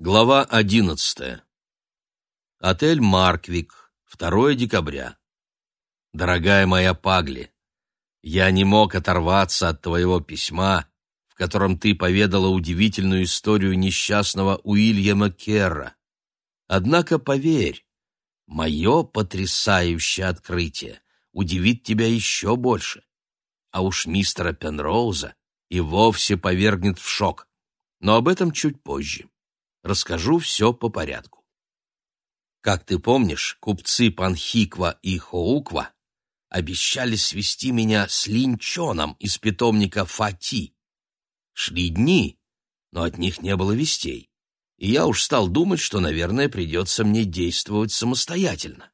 Глава одиннадцатая. Отель «Марквик», 2 декабря. Дорогая моя Пагли, я не мог оторваться от твоего письма, в котором ты поведала удивительную историю несчастного Уильяма Керра. Однако поверь, мое потрясающее открытие удивит тебя еще больше. А уж мистера Пенроуза и вовсе повергнет в шок. Но об этом чуть позже. Расскажу все по порядку. Как ты помнишь, купцы Панхиква и Хоуква обещали свести меня с линчоном из питомника Фати. Шли дни, но от них не было вестей, и я уж стал думать, что, наверное, придется мне действовать самостоятельно.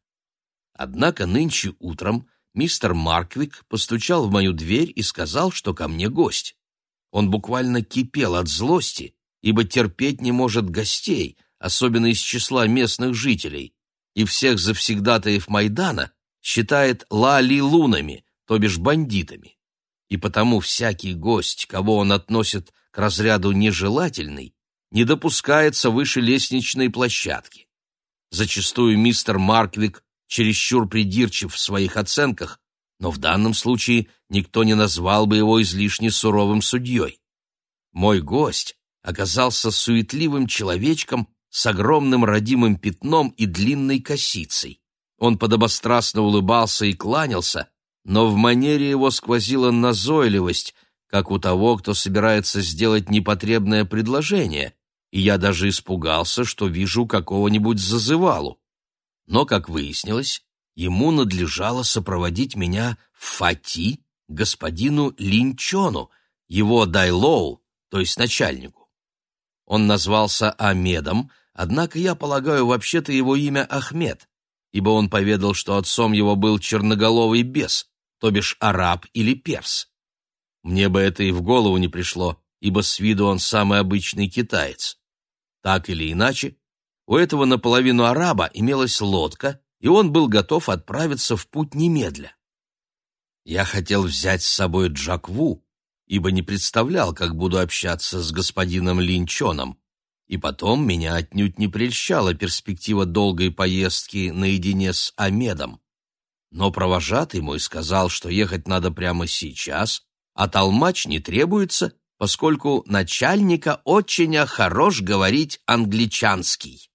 Однако нынче утром мистер Марквик постучал в мою дверь и сказал, что ко мне гость. Он буквально кипел от злости, ибо терпеть не может гостей, особенно из числа местных жителей, и всех завсегдатаев Майдана считает лали-лунами, то бишь бандитами. И потому всякий гость, кого он относит к разряду нежелательный, не допускается выше лестничной площадки. Зачастую мистер Марквик чересчур придирчив в своих оценках, но в данном случае никто не назвал бы его излишне суровым судьей. Мой гость оказался суетливым человечком с огромным родимым пятном и длинной косицей. Он подобострастно улыбался и кланялся, но в манере его сквозила назойливость, как у того, кто собирается сделать непотребное предложение, и я даже испугался, что вижу какого-нибудь зазывалу. Но, как выяснилось, ему надлежало сопроводить меня в Фати господину Линчону, его Дайлоу, то есть начальнику. Он назвался Амедом, однако я полагаю, вообще-то его имя Ахмед, ибо он поведал, что отцом его был черноголовый бес, то бишь араб или перс. Мне бы это и в голову не пришло, ибо с виду он самый обычный китаец. Так или иначе, у этого наполовину араба имелась лодка, и он был готов отправиться в путь немедля. Я хотел взять с собой Джакву, ибо не представлял, как буду общаться с господином Линчоном, и потом меня отнюдь не прельщала перспектива долгой поездки наедине с Амедом. Но провожатый мой сказал, что ехать надо прямо сейчас, а толмач не требуется, поскольку начальника очень хорош говорить англичанский.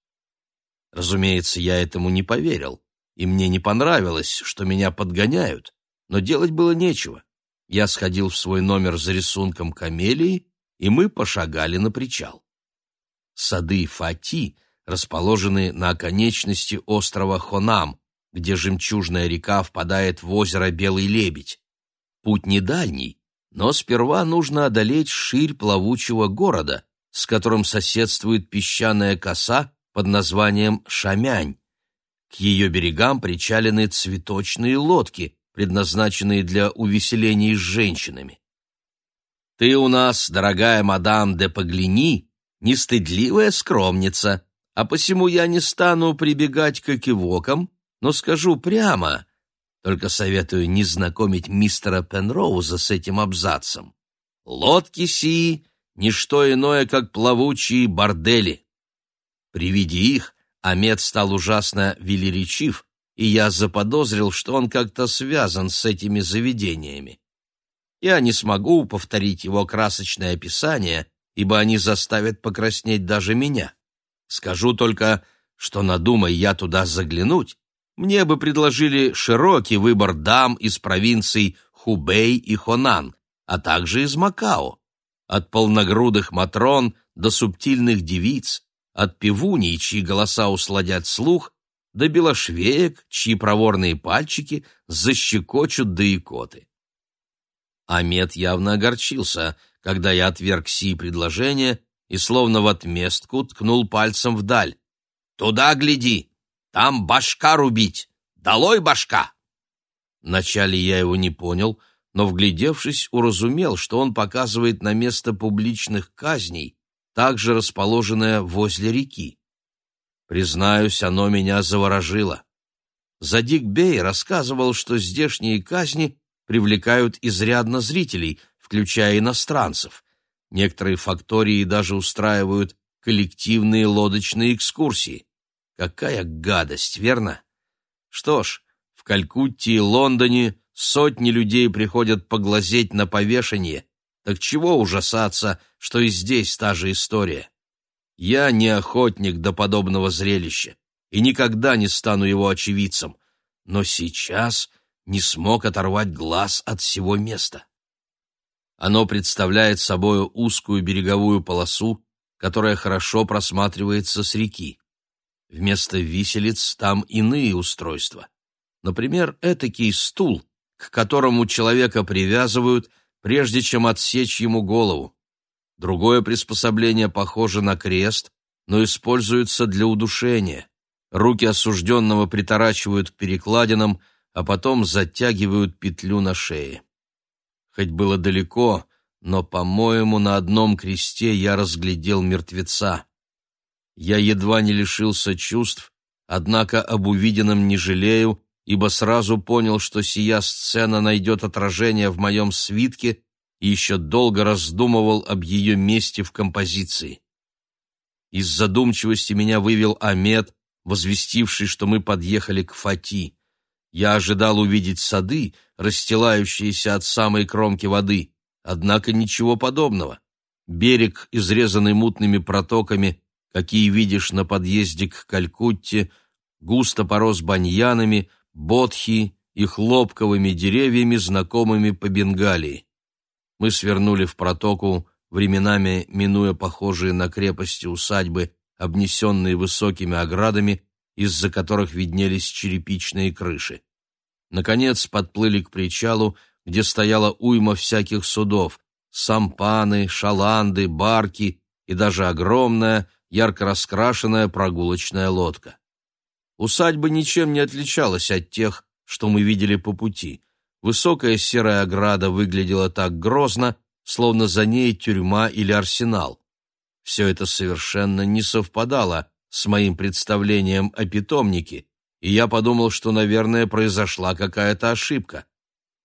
Разумеется, я этому не поверил, и мне не понравилось, что меня подгоняют, но делать было нечего. Я сходил в свой номер за рисунком камелии, и мы пошагали на причал. Сады Фати расположены на оконечности острова Хонам, где жемчужная река впадает в озеро Белый Лебедь. Путь не дальний, но сперва нужно одолеть ширь плавучего города, с которым соседствует песчаная коса под названием Шамянь. К ее берегам причалены цветочные лодки, предназначенные для увеселений с женщинами. Ты у нас, дорогая мадам де Паглини, нестыдливая скромница, а посему я не стану прибегать к экивокам, но скажу прямо, только советую не знакомить мистера Пенроуза с этим абзацем. Лодки сии — ничто иное, как плавучие бордели. При виде их Амед стал ужасно велеречив, и я заподозрил, что он как-то связан с этими заведениями. Я не смогу повторить его красочное описание, ибо они заставят покраснеть даже меня. Скажу только, что надумай я туда заглянуть, мне бы предложили широкий выбор дам из провинций Хубей и Хонан, а также из Макао, от полногрудых матрон до субтильных девиц, от певуней, чьи голоса усладят слух, до белошвеек, чьи проворные пальчики защекочут до икоты. Амет явно огорчился, когда я отверг сии предложение и словно в отместку ткнул пальцем вдаль. «Туда гляди! Там башка рубить! Долой башка!» Вначале я его не понял, но, вглядевшись, уразумел, что он показывает на место публичных казней, также расположенное возле реки. Признаюсь, оно меня заворожило. Задик Бей рассказывал, что здешние казни привлекают изрядно зрителей, включая иностранцев. Некоторые фактории даже устраивают коллективные лодочные экскурсии. Какая гадость, верно? Что ж, в Калькутте и Лондоне сотни людей приходят поглазеть на повешение, так чего ужасаться, что и здесь та же история? Я не охотник до подобного зрелища и никогда не стану его очевидцем, но сейчас не смог оторвать глаз от всего места. Оно представляет собой узкую береговую полосу, которая хорошо просматривается с реки. Вместо виселиц там иные устройства. Например, этакий стул, к которому человека привязывают, прежде чем отсечь ему голову. Другое приспособление похоже на крест, но используется для удушения. Руки осужденного приторачивают к перекладинам, а потом затягивают петлю на шее. Хоть было далеко, но, по-моему, на одном кресте я разглядел мертвеца. Я едва не лишился чувств, однако об увиденном не жалею, ибо сразу понял, что сия сцена найдет отражение в моем свитке и еще долго раздумывал об ее месте в композиции. Из задумчивости меня вывел Амет, возвестивший, что мы подъехали к Фати. Я ожидал увидеть сады, расстилающиеся от самой кромки воды, однако ничего подобного. Берег, изрезанный мутными протоками, какие видишь на подъезде к Калькутте, густо порос баньянами, бодхи и хлопковыми деревьями, знакомыми по Бенгалии. Мы свернули в протоку, временами минуя похожие на крепости усадьбы, обнесенные высокими оградами, из-за которых виднелись черепичные крыши. Наконец подплыли к причалу, где стояла уйма всяких судов — сампаны, шаланды, барки и даже огромная, ярко раскрашенная прогулочная лодка. Усадьба ничем не отличалась от тех, что мы видели по пути. Высокая серая ограда выглядела так грозно, словно за ней тюрьма или арсенал. Все это совершенно не совпадало с моим представлением о питомнике, и я подумал, что, наверное, произошла какая-то ошибка.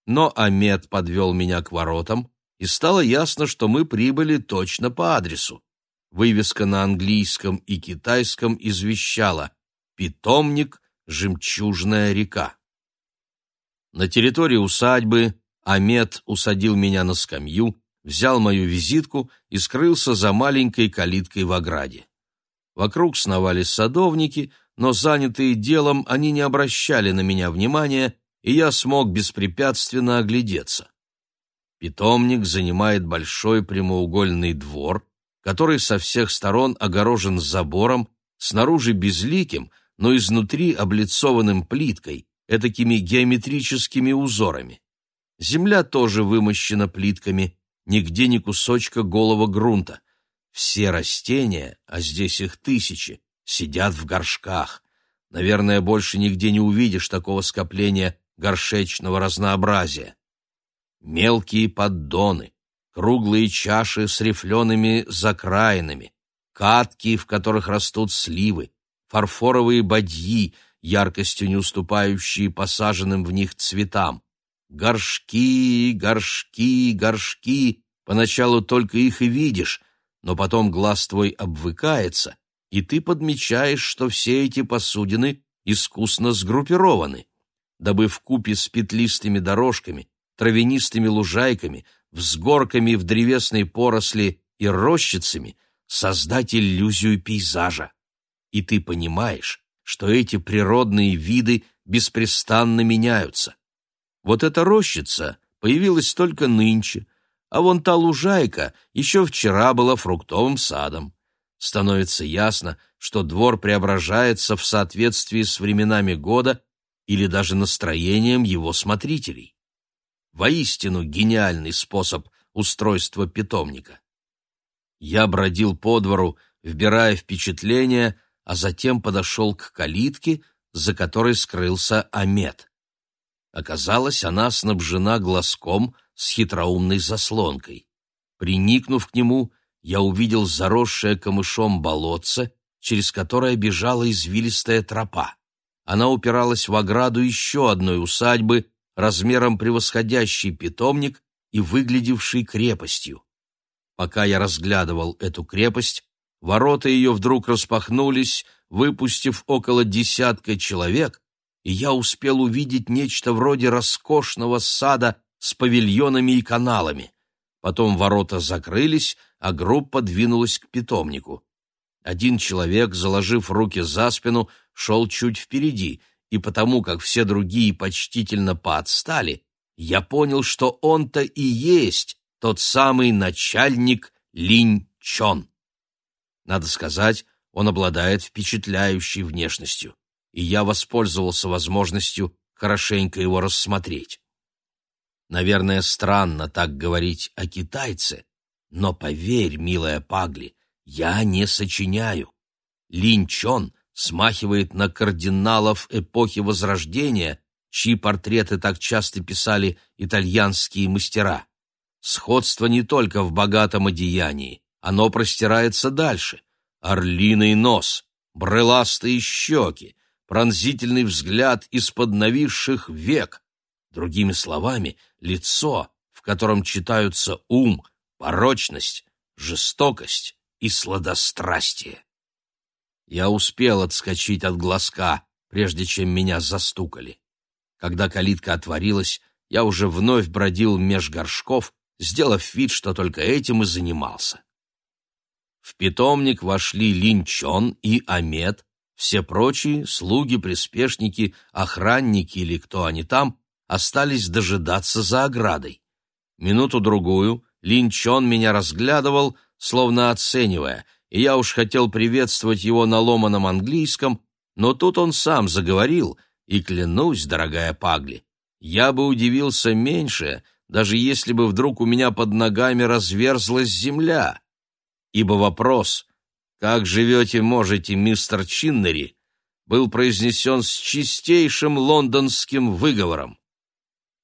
Но Амет подвел меня к воротам, и стало ясно, что мы прибыли точно по адресу. Вывеска на английском и китайском извещала «Питомник, жемчужная река». На территории усадьбы Амет усадил меня на скамью, взял мою визитку и скрылся за маленькой калиткой в ограде. Вокруг сновались садовники, но занятые делом они не обращали на меня внимания, и я смог беспрепятственно оглядеться. Питомник занимает большой прямоугольный двор, который со всех сторон огорожен забором, снаружи безликим, но изнутри облицованным плиткой, этакими геометрическими узорами. Земля тоже вымощена плитками, нигде ни кусочка голого грунта. Все растения, а здесь их тысячи, сидят в горшках. Наверное, больше нигде не увидишь такого скопления горшечного разнообразия. Мелкие поддоны, круглые чаши с рифлеными закраинами, катки, в которых растут сливы, фарфоровые бадьи, яркостью не уступающие посаженным в них цветам. Горшки, горшки, горшки, поначалу только их и видишь, но потом глаз твой обвыкается, и ты подмечаешь, что все эти посудины искусно сгруппированы, дабы в купе с петлистыми дорожками, травянистыми лужайками, взгорками в древесной поросли и рощицами создать иллюзию пейзажа. И ты понимаешь, что эти природные виды беспрестанно меняются. Вот эта рощица появилась только нынче, а вон та лужайка еще вчера была фруктовым садом. Становится ясно, что двор преображается в соответствии с временами года или даже настроением его смотрителей. Воистину гениальный способ устройства питомника. Я бродил по двору, вбирая впечатления, а затем подошел к калитке, за которой скрылся Амет. Оказалось, она снабжена глазком с хитроумной заслонкой. Приникнув к нему, я увидел заросшее камышом болотце, через которое бежала извилистая тропа. Она упиралась в ограду еще одной усадьбы, размером превосходящий питомник и выглядевший крепостью. Пока я разглядывал эту крепость, ворота ее вдруг распахнулись, выпустив около десятка человек, и я успел увидеть нечто вроде роскошного сада с павильонами и каналами. Потом ворота закрылись, а группа двинулась к питомнику. Один человек, заложив руки за спину, шел чуть впереди, и потому как все другие почтительно поотстали, я понял, что он-то и есть тот самый начальник Линь Чон. Надо сказать, он обладает впечатляющей внешностью, и я воспользовался возможностью хорошенько его рассмотреть. Наверное, странно так говорить о китайце, но поверь, милая Пагли, я не сочиняю. Линь Чон смахивает на кардиналов эпохи Возрождения, чьи портреты так часто писали итальянские мастера. Сходство не только в богатом одеянии, оно простирается дальше. Орлиный нос, брыластые щеки, пронзительный взгляд из-под нависших век. Другими словами, лицо, в котором читаются ум, порочность, жестокость и сладострастие. Я успел отскочить от глазка, прежде чем меня застукали. Когда калитка отворилась, я уже вновь бродил меж горшков, сделав вид, что только этим и занимался. В питомник вошли Линчон и Амет, все прочие, слуги, приспешники, охранники или кто они там, остались дожидаться за оградой. Минуту-другую Линчон меня разглядывал, словно оценивая, и я уж хотел приветствовать его на ломаном английском, но тут он сам заговорил, и клянусь, дорогая Пагли, я бы удивился меньше, даже если бы вдруг у меня под ногами разверзлась земля. Ибо вопрос «Как живете, можете, мистер Чиннери?» был произнесен с чистейшим лондонским выговором.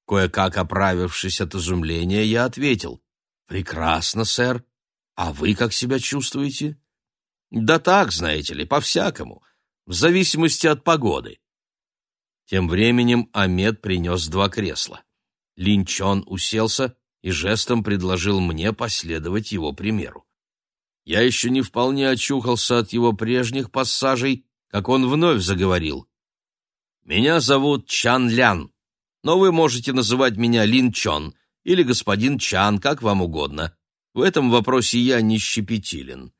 Кое-как оправившись от изумления, я ответил «Прекрасно, сэр. А вы как себя чувствуете?» «Да так, знаете ли, по-всякому, в зависимости от погоды». Тем временем Амед принес два кресла. Линчон уселся и жестом предложил мне последовать его примеру. Я еще не вполне очухался от его прежних пассажей, как он вновь заговорил. «Меня зовут Чан Лян, но вы можете называть меня Лин Чон или господин Чан, как вам угодно. В этом вопросе я не щепетилен.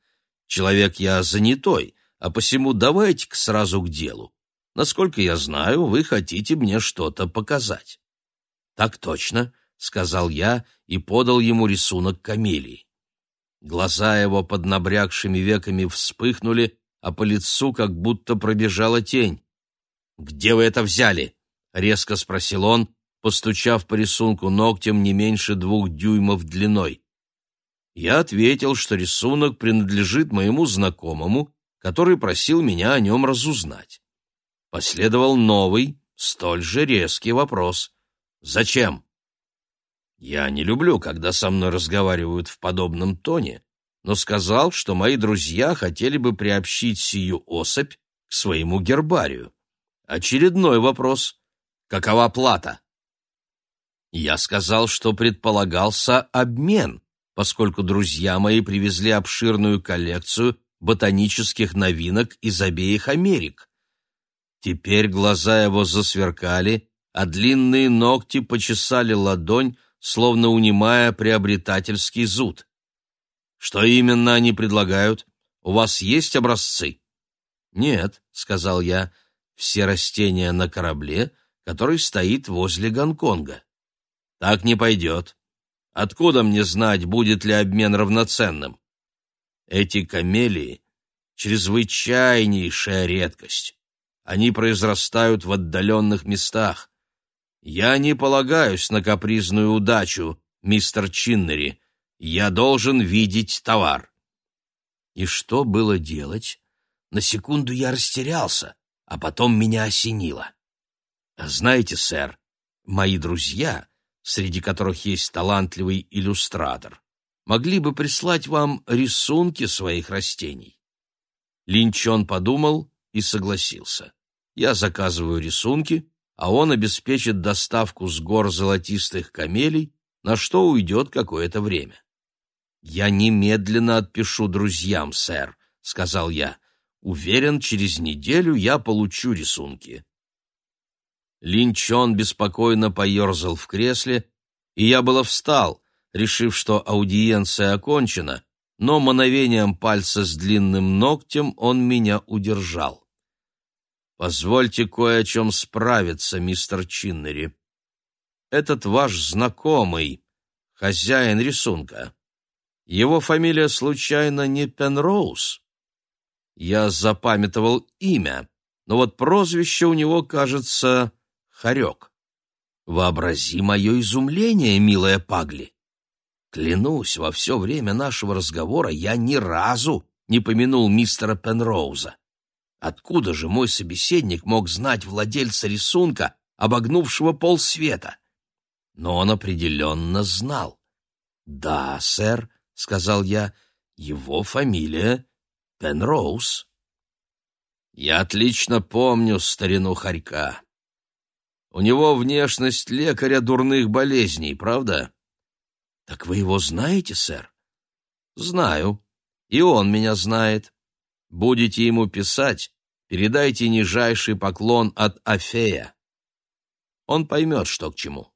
Человек я занятой, а посему давайте-ка сразу к делу. Насколько я знаю, вы хотите мне что-то показать». «Так точно», — сказал я и подал ему рисунок камелии. Глаза его под набрякшими веками вспыхнули, а по лицу как будто пробежала тень. «Где вы это взяли?» — резко спросил он, постучав по рисунку ногтем не меньше двух дюймов длиной. Я ответил, что рисунок принадлежит моему знакомому, который просил меня о нем разузнать. Последовал новый, столь же резкий вопрос. Зачем? Я не люблю, когда со мной разговаривают в подобном тоне, но сказал, что мои друзья хотели бы приобщить сию особь к своему гербарию. Очередной вопрос. Какова плата? Я сказал, что предполагался обмен, поскольку друзья мои привезли обширную коллекцию ботанических новинок из обеих Америк. Теперь глаза его засверкали, а длинные ногти почесали ладонь, словно унимая приобретательский зуд. Что именно они предлагают? У вас есть образцы? Нет, сказал я, все растения на корабле, который стоит возле Гонконга. Так не пойдет. Откуда мне знать, будет ли обмен равноценным? Эти камелии — чрезвычайнейшая редкость. Они произрастают в отдаленных местах. Я не полагаюсь на капризную удачу, мистер Чиннери. Я должен видеть товар. И что было делать? На секунду я растерялся, а потом меня осенило. Знаете, сэр, мои друзья, среди которых есть талантливый иллюстратор, могли бы прислать вам рисунки своих растений. Линчон подумал и согласился. Я заказываю рисунки, а он обеспечит доставку с гор золотистых камелий, на что уйдет какое-то время. «Я немедленно отпишу друзьям, сэр», — сказал я. Уверен, через неделю я получу рисунки. Линчон беспокойно поерзал в кресле, и я было встал, решив, что аудиенция окончена, но мановением пальца с длинным ногтем он меня удержал. «Позвольте кое о чем справиться, мистер Чиннери. Этот ваш знакомый, хозяин рисунка, его фамилия случайно не Пенроуз?» Я запамятовал имя, но вот прозвище у него, кажется, Харек. Вообрази мое изумление, милая Пагли. Клянусь, во все время нашего разговора я ни разу не помянул мистера Пенроуза. Откуда же мой собеседник мог знать владельца рисунка, обогнувшего полсвета? Но он определенно знал. «Да, сэр», — сказал я, — «его фамилия Пенроуз». Я отлично помню старину Харька. У него внешность лекаря дурных болезней, правда? Так вы его знаете, сэр? Знаю. И он меня знает. Будете ему писать, передайте нижайший поклон от Афея. Он поймет, что к чему.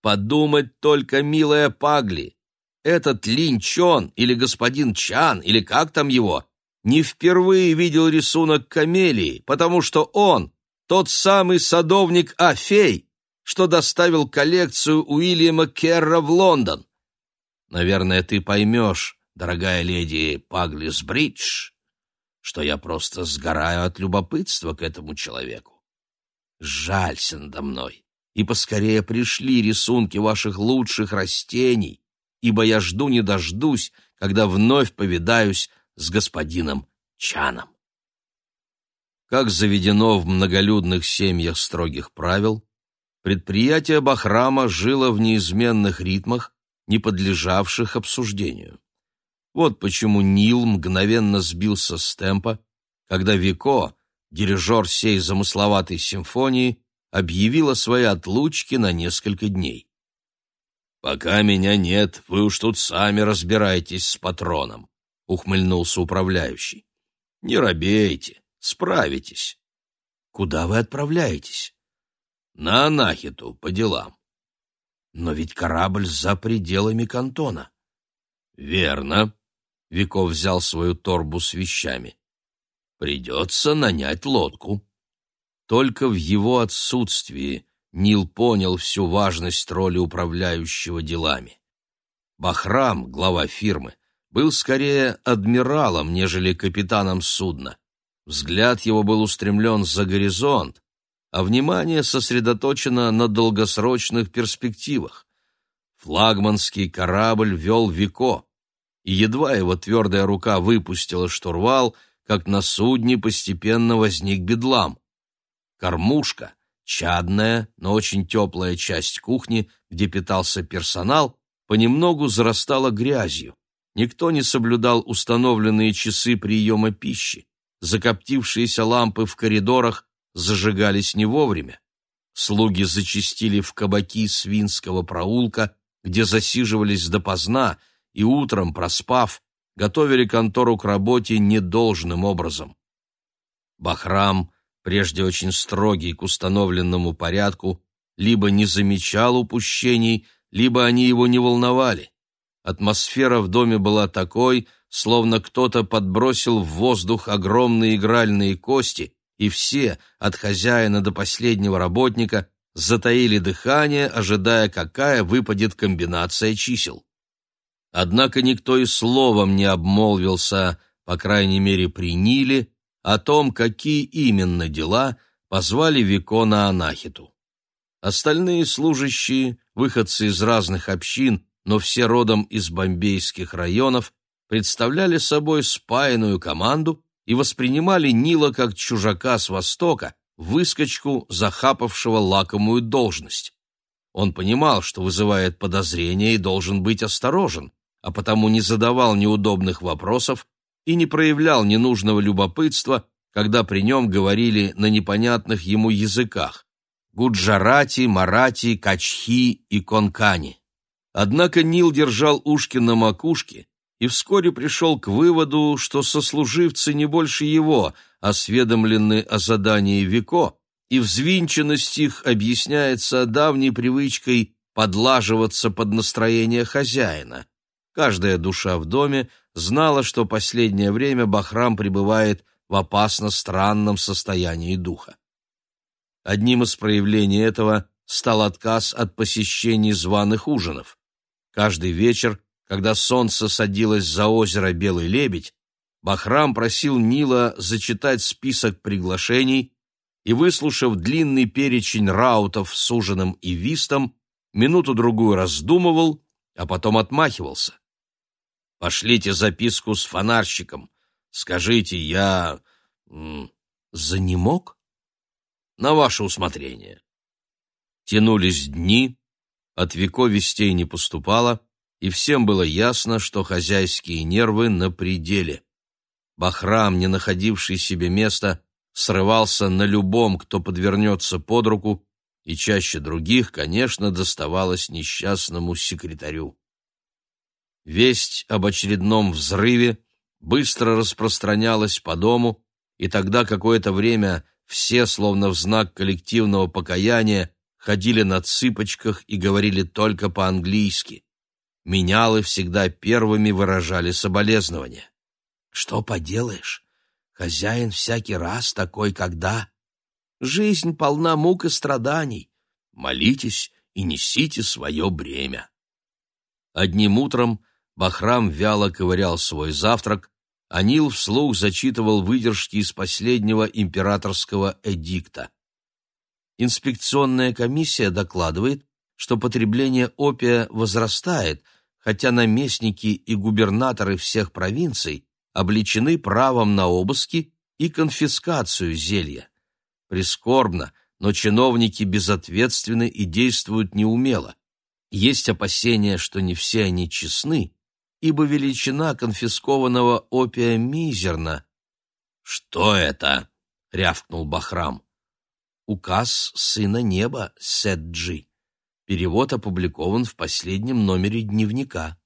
Подумать только, милая Пагли, этот Лин Чон или господин Чан, или как там его, не впервые видел рисунок камелии, потому что он тот самый садовник Афей, что доставил коллекцию Уильяма Керра в Лондон. Наверное, ты поймешь, дорогая леди Паглис Бридж, что я просто сгораю от любопытства к этому человеку. Жалься надо мной, и поскорее пришли рисунки ваших лучших растений, ибо я жду не дождусь, когда вновь повидаюсь с господином Чаном. Как заведено в многолюдных семьях строгих правил, предприятие Бахрама жило в неизменных ритмах, не подлежавших обсуждению. Вот почему Нил мгновенно сбился с темпа, когда Вико, дирижер сей замысловатой симфонии, объявила свои отлучки на несколько дней. «Пока меня нет, вы уж тут сами разбирайтесь с патроном», — ухмыльнулся управляющий. «Не робейте. Справитесь. Куда вы отправляетесь? На Анахиту, по делам. Но ведь корабль за пределами кантона. Верно. Виков взял свою торбу с вещами. Придется нанять лодку. Только в его отсутствии Нил понял всю важность роли управляющего делами. Бахрам, глава фирмы, был скорее адмиралом, нежели капитаном судна. Взгляд его был устремлен за горизонт, а внимание сосредоточено на долгосрочных перспективах. Флагманский корабль вел Вико, и едва его твердая рука выпустила штурвал, как на судне постепенно возник бедлам. Кормушка, чадная, но очень теплая часть кухни, где питался персонал, понемногу зарастала грязью. Никто не соблюдал установленные часы приема пищи закоптившиеся лампы в коридорах зажигались не вовремя. Слуги зачастили в кабаки свинского проулка, где засиживались допоздна и утром, проспав, готовили контору к работе недолжным образом. Бахрам, прежде очень строгий к установленному порядку, либо не замечал упущений, либо они его не волновали. Атмосфера в доме была такой, словно кто-то подбросил в воздух огромные игральные кости, и все, от хозяина до последнего работника, затаили дыхание, ожидая, какая выпадет комбинация чисел. Однако никто и словом не обмолвился, по крайней мере при Ниле, о том, какие именно дела позвали Вико на Анахиту. Остальные служащие, выходцы из разных общин, но все родом из бомбейских районов, представляли собой спаянную команду и воспринимали Нила как чужака с Востока, выскочку, захапавшего лакомую должность. Он понимал, что вызывает подозрения и должен быть осторожен, а потому не задавал неудобных вопросов и не проявлял ненужного любопытства, когда при нем говорили на непонятных ему языках – гуджарати, марати, качхи и конкани. Однако Нил держал ушки на макушке и вскоре пришел к выводу, что сослуживцы не больше его осведомлены о задании Вико, и взвинченность их объясняется давней привычкой подлаживаться под настроение хозяина. Каждая душа в доме знала, что последнее время Бахрам пребывает в опасно странном состоянии духа. Одним из проявлений этого стал отказ от посещений званых ужинов. Каждый вечер, когда солнце садилось за озеро Белый Лебедь, Бахрам просил Нила зачитать список приглашений и, выслушав длинный перечень раутов с ужином и вистом, минуту-другую раздумывал, а потом отмахивался. «Пошлите записку с фонарщиком. Скажите, я... занемог?» «На ваше усмотрение». Тянулись дни, от Вико вестей не поступало, и всем было ясно, что хозяйские нервы на пределе. Бахрам, не находивший себе места, срывался на любом, кто подвернется под руку, и чаще других, конечно, доставалось несчастному секретарю. Весть об очередном взрыве быстро распространялась по дому, и тогда какое-то время все, словно в знак коллективного покаяния, ходили на цыпочках и говорили только по-английски. Менялы всегда первыми выражали соболезнования. «Что поделаешь? Хозяин всякий раз такой, когда...» «Жизнь полна мук и страданий. Молитесь и несите свое бремя». Одним утром Бахрам вяло ковырял свой завтрак, а Нил вслух зачитывал выдержки из последнего императорского эдикта. Инспекционная комиссия докладывает, что потребление опия возрастает, хотя наместники и губернаторы всех провинций обличены правом на обыски и конфискацию зелья. Прискорбно, но чиновники безответственны и действуют неумело. Есть опасения, что не все они честны, ибо величина конфискованного опия мизерна. «Что это?» — рявкнул Бахрам. Указ сына неба Седжи. Перевод опубликован в последнем номере дневника.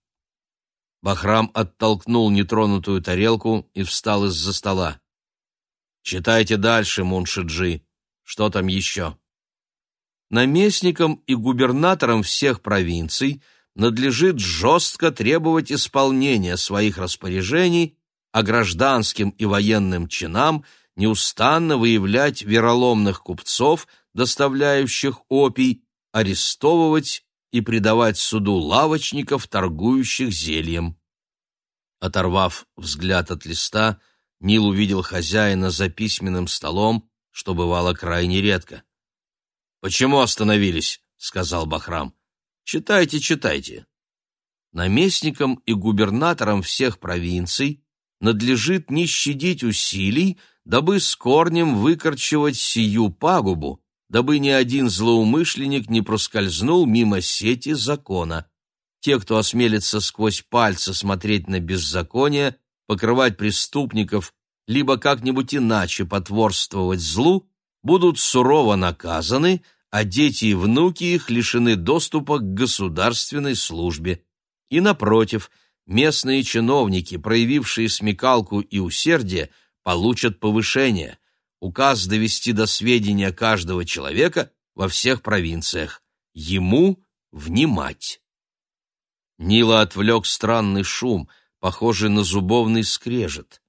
Бахрам оттолкнул нетронутую тарелку и встал из-за стола. «Читайте дальше, Муншиджи. Что там еще?» Наместникам и губернаторам всех провинций надлежит жестко требовать исполнения своих распоряжений, а гражданским и военным чинам – неустанно выявлять вероломных купцов, доставляющих опий, арестовывать и предавать суду лавочников, торгующих зельем. Оторвав взгляд от листа, Нил увидел хозяина за письменным столом, что бывало крайне редко. «Почему остановились?» — сказал Бахрам. «Читайте, читайте». Наместникам и губернаторам всех провинций надлежит не щадить усилий, дабы с корнем выкорчевать сию пагубу, дабы ни один злоумышленник не проскользнул мимо сети закона. Те, кто осмелится сквозь пальцы смотреть на беззаконие, покрывать преступников, либо как-нибудь иначе потворствовать злу, будут сурово наказаны, а дети и внуки их лишены доступа к государственной службе. И, напротив, местные чиновники, проявившие смекалку и усердие, получат повышение. Указ довести до сведения каждого человека во всех провинциях. Ему внимать. Нила отвлек странный шум, похожий на зубовный скрежет.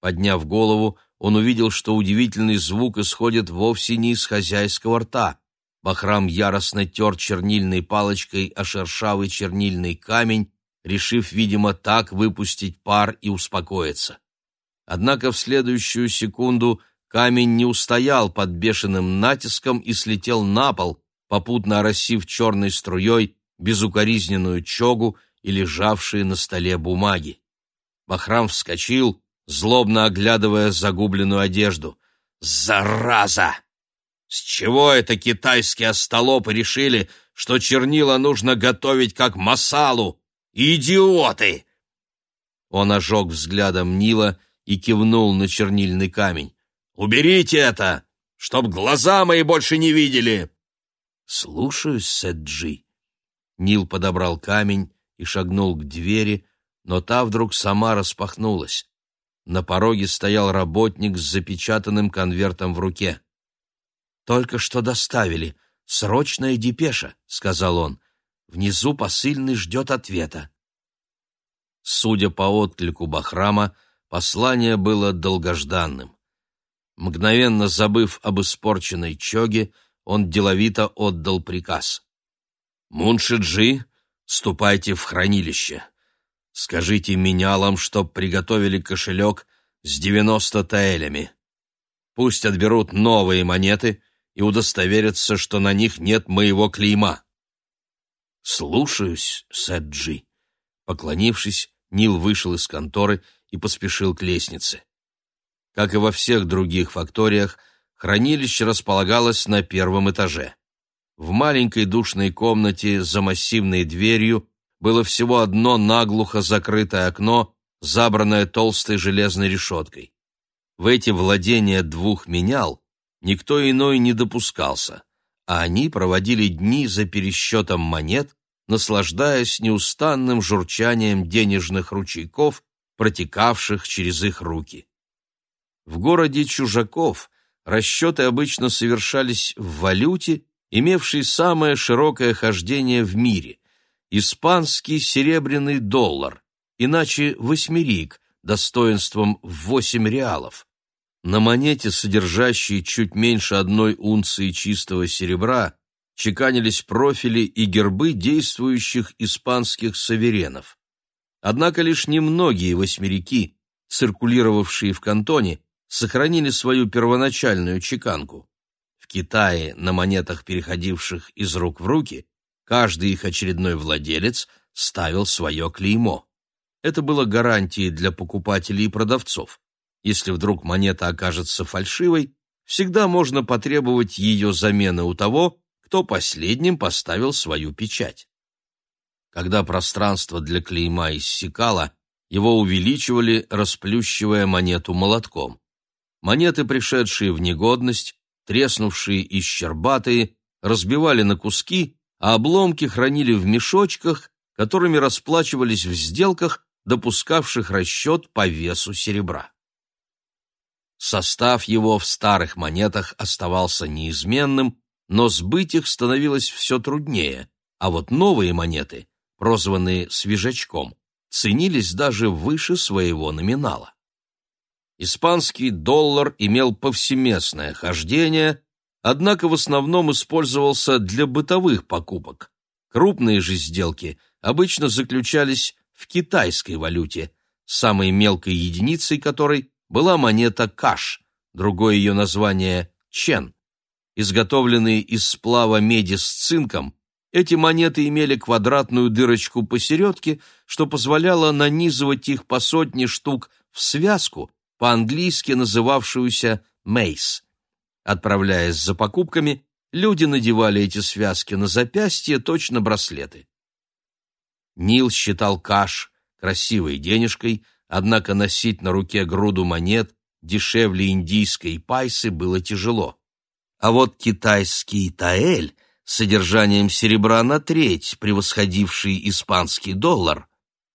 Подняв голову, он увидел, что удивительный звук исходит вовсе не из хозяйского рта. Бахрам яростно тер чернильной палочкой о шершавый чернильный камень, решив, видимо, так выпустить пар и успокоиться. Однако в следующую секунду камень не устоял под бешеным натиском и слетел на пол, попутно оросив черной струей безукоризненную чогу и лежавшие на столе бумаги. Бахрам вскочил, злобно оглядывая загубленную одежду. «Зараза! С чего это китайские остолопы решили, что чернила нужно готовить как масалу? Идиоты!» Он ожег взглядом Нила и кивнул на чернильный камень. «Уберите это, чтоб глаза мои больше не видели!» «Слушаюсь, Сэджи». Нил подобрал камень и шагнул к двери, но та вдруг сама распахнулась. На пороге стоял работник с запечатанным конвертом в руке. «Только что доставили. Срочная депеша», — сказал он. «Внизу посыльный ждет ответа». Судя по отклику Бахрама, послание было долгожданным. Мгновенно забыв об испорченной чоге, он деловито отдал приказ. «Муншиджи, ступайте в хранилище. Скажите менялам, чтоб приготовили кошелек с девяносто таэлями. Пусть отберут новые монеты и удостоверятся, что на них нет моего клейма». «Слушаюсь, Сэджи». Поклонившись, Нил вышел из конторы и поспешил к лестнице. Как и во всех других факториях, хранилище располагалось на первом этаже. В маленькой душной комнате за массивной дверью было всего одно наглухо закрытое окно, забранное толстой железной решеткой. В эти владения двух менял никто иной не допускался, а они проводили дни за пересчетом монет, наслаждаясь неустанным журчанием денежных ручейков, протекавших через их руки. В городе чужаков расчеты обычно совершались в валюте, имевшей самое широкое хождение в мире – испанский серебряный доллар, иначе восьмерик, достоинством в восемь реалов. На монете, содержащей чуть меньше одной унции чистого серебра, чеканились профили и гербы действующих испанских суверенов. Однако лишь немногие восьмерики, циркулировавшие в кантоне, сохранили свою первоначальную чеканку. В Китае на монетах, переходивших из рук в руки, каждый их очередной владелец ставил свое клеймо. Это было гарантией для покупателей и продавцов. Если вдруг монета окажется фальшивой, всегда можно потребовать ее замены у того, кто последним поставил свою печать. Когда пространство для клейма иссякало, его увеличивали, расплющивая монету молотком. Монеты, пришедшие в негодность, треснувшие и щербатые, разбивали на куски, а обломки хранили в мешочках, которыми расплачивались в сделках, допускавших расчет по весу серебра. Состав его в старых монетах оставался неизменным, но сбыть их становилось все труднее, а вот новые монеты, прозванные «свежачком», ценились даже выше своего номинала. Испанский доллар имел повсеместное хождение, однако в основном использовался для бытовых покупок. Крупные же сделки обычно заключались в китайской валюте, самой мелкой единицей которой была монета каш, другое ее название – чен. Изготовленные из сплава меди с цинком, эти монеты имели квадратную дырочку посередке, что позволяло нанизывать их по сотне штук в связку по-английски называвшуюся «мейс». Отправляясь за покупками, люди надевали эти связки на запястье, точно браслеты. Нил считал каш красивой денежкой, однако носить на руке груду монет дешевле индийской пайсы было тяжело. А вот китайский таэль с содержанием серебра на треть, превосходивший испанский доллар,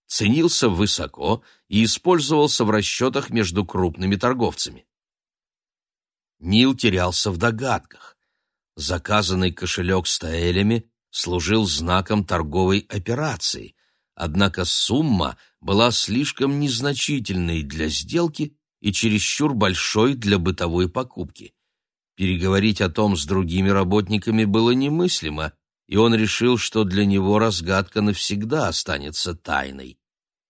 ценился высоко и использовался в расчетах между крупными торговцами. Нил терялся в догадках. Заказанный кошелек с таэлями служил знаком торговой операции, однако сумма была слишком незначительной для сделки и чересчур большой для бытовой покупки. Переговорить о том с другими работниками было немыслимо, и он решил, что для него разгадка навсегда останется тайной.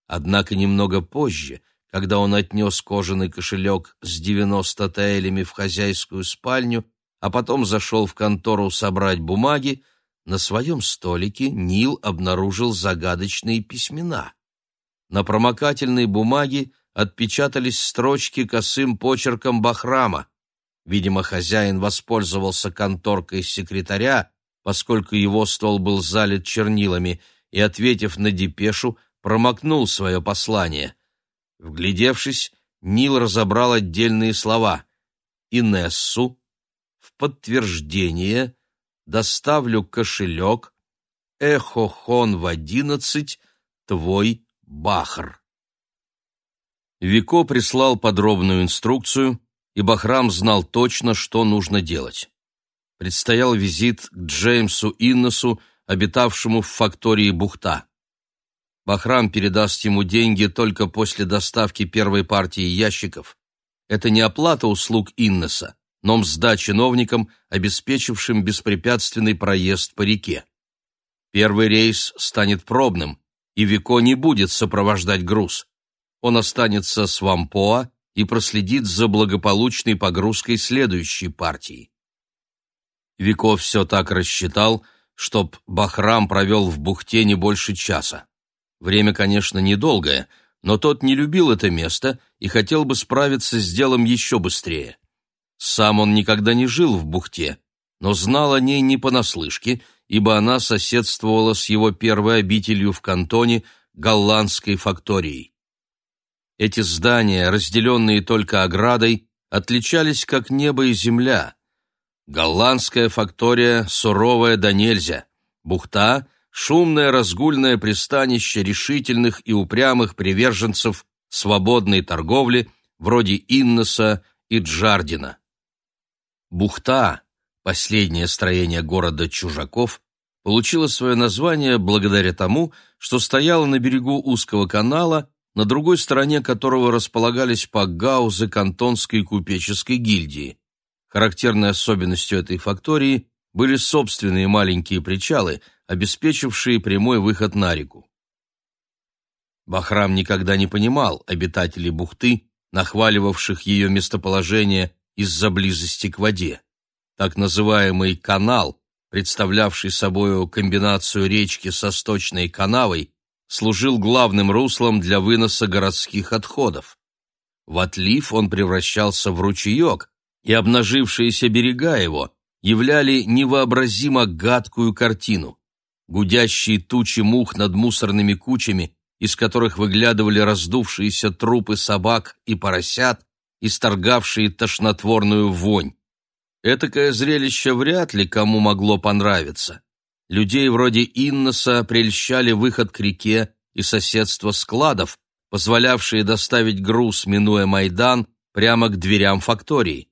Однако немного позже, когда он отнес кожаный кошелек с девяносто таэлями в хозяйскую спальню, а потом зашел в контору собрать бумаги, на своем столике Нил обнаружил загадочные письмена. На промокательной бумаге отпечатались строчки косым почерком Бахрама. Видимо, хозяин воспользовался конторкой секретаря, поскольку его стол был залит чернилами, и, ответив на депешу, промокнул свое послание. Вглядевшись, Нил разобрал отдельные слова. «Инессу, в подтверждение, доставлю кошелек, эхохон в одиннадцать, твой Бахр. Вико прислал подробную инструкцию, и Бахрам знал точно, что нужно делать. Предстоял визит к Джеймсу Иннесу, обитавшему в фактории Бухта. Бахрам передаст ему деньги только после доставки первой партии ящиков. Это не оплата услуг Иннеса, но мзда чиновникам, обеспечившим беспрепятственный проезд по реке. Первый рейс станет пробным, и Вико не будет сопровождать груз. Он останется с Вампоа и проследит за благополучной погрузкой следующей партии. Вико все так рассчитал, чтоб Бахрам провел в бухте не больше часа. Время, конечно, недолгое, но тот не любил это место и хотел бы справиться с делом еще быстрее. Сам он никогда не жил в бухте, но знал о ней не понаслышке – ибо она соседствовала с его первой обителью в кантоне, голландской факторией. Эти здания, разделенные только оградой, отличались как небо и земля. Голландская фактория суровая да нельзя, бухта — шумное разгульное пристанище решительных и упрямых приверженцев свободной торговли вроде Иннеса и Джардина. Бухта Последнее строение города Чужаков получило свое название благодаря тому, что стояло на берегу узкого канала, на другой стороне которого располагались пакгаузы кантонской купеческой гильдии. Характерной особенностью этой фактории были собственные маленькие причалы, обеспечившие прямой выход на реку. Бахрам никогда не понимал обитателей бухты, нахваливавших ее местоположение из-за близости к воде так называемый канал, представлявший собою комбинацию речки со сточной канавой, служил главным руслом для выноса городских отходов. В отлив он превращался в ручеек, и обнажившиеся берега его являли невообразимо гадкую картину. Гудящие тучи мух над мусорными кучами, из которых выглядывали раздувшиеся трупы собак и поросят, исторгавшие тошнотворную вонь. Этакое зрелище вряд ли кому могло понравиться. Людей вроде Инноса прельщали выход к реке и соседство складов, позволявшие доставить груз, минуя Майдан, прямо к дверям фактории.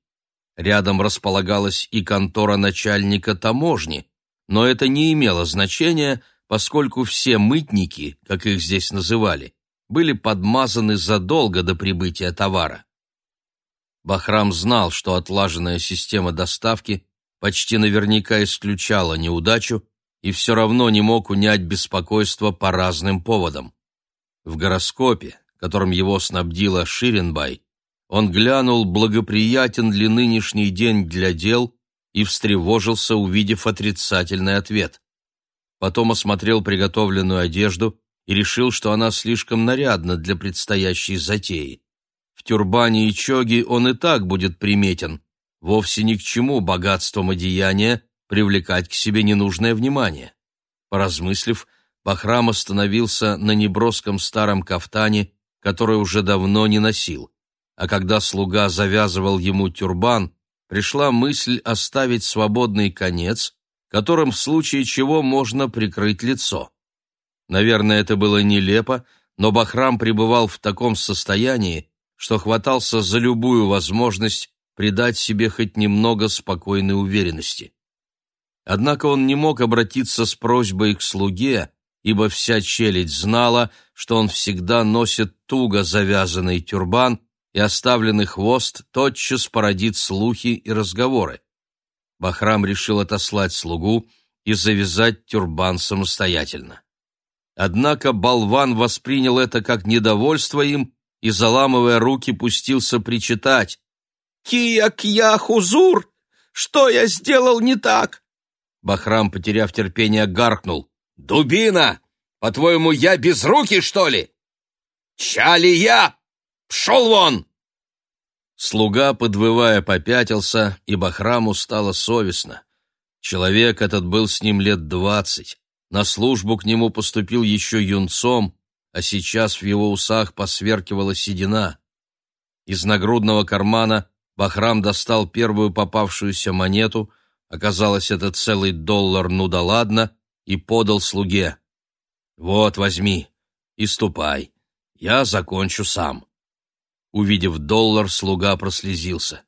Рядом располагалась и контора начальника таможни, но это не имело значения, поскольку все мытники, как их здесь называли, были подмазаны задолго до прибытия товара. Бахрам знал, что отлаженная система доставки почти наверняка исключала неудачу и все равно не мог унять беспокойство по разным поводам. В гороскопе, которым его снабдила Ширенбай, он глянул, благоприятен ли нынешний день для дел, и встревожился, увидев отрицательный ответ. Потом осмотрел приготовленную одежду и решил, что она слишком нарядна для предстоящей затеи. В тюрбане и чоге он и так будет приметен. Вовсе ни к чему богатством одеяния привлекать к себе ненужное внимание. Поразмыслив, Бахрам остановился на неброском старом кафтане, который уже давно не носил. А когда слуга завязывал ему тюрбан, пришла мысль оставить свободный конец, которым в случае чего можно прикрыть лицо. Наверное, это было нелепо, но Бахрам пребывал в таком состоянии, что хватался за любую возможность придать себе хоть немного спокойной уверенности. Однако он не мог обратиться с просьбой к слуге, ибо вся челядь знала, что он всегда носит туго завязанный тюрбан, и оставленный хвост тотчас породит слухи и разговоры. Бахрам решил отослать слугу и завязать тюрбан самостоятельно. Однако болван воспринял это как недовольство им и, заламывая руки, пустился причитать. «Кия-кья хузур! Что я сделал не так?» Бахрам, потеряв терпение, гаркнул. «Дубина! По-твоему, я без руки, что ли? Чали я! Пшел вон!» Слуга, подвывая, попятился, и Бахраму стало совестно. Человек этот был с ним лет двадцать. На службу к нему поступил еще юнцом, а сейчас в его усах посверкивала седина. Из нагрудного кармана Бахрам достал первую попавшуюся монету, оказалось, это целый доллар, ну да ладно, и подал слуге. «Вот, возьми. и ступай. Я закончу сам». Увидев доллар, слуга прослезился.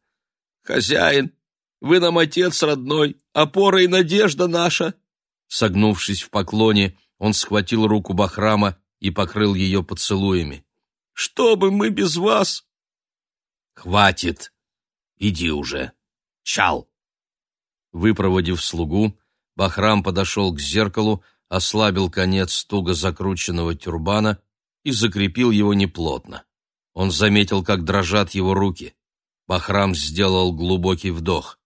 «Хозяин, вы нам отец родной, опора и надежда наша!» Согнувшись в поклоне, он схватил руку Бахрама и покрыл ее поцелуями. «Что бы мы без вас?» «Хватит! Иди уже! Чал!» Выпроводив слугу, Бахрам подошел к зеркалу, ослабил конец туго закрученного тюрбана и закрепил его неплотно. Он заметил, как дрожат его руки. Бахрам сделал глубокий вдох.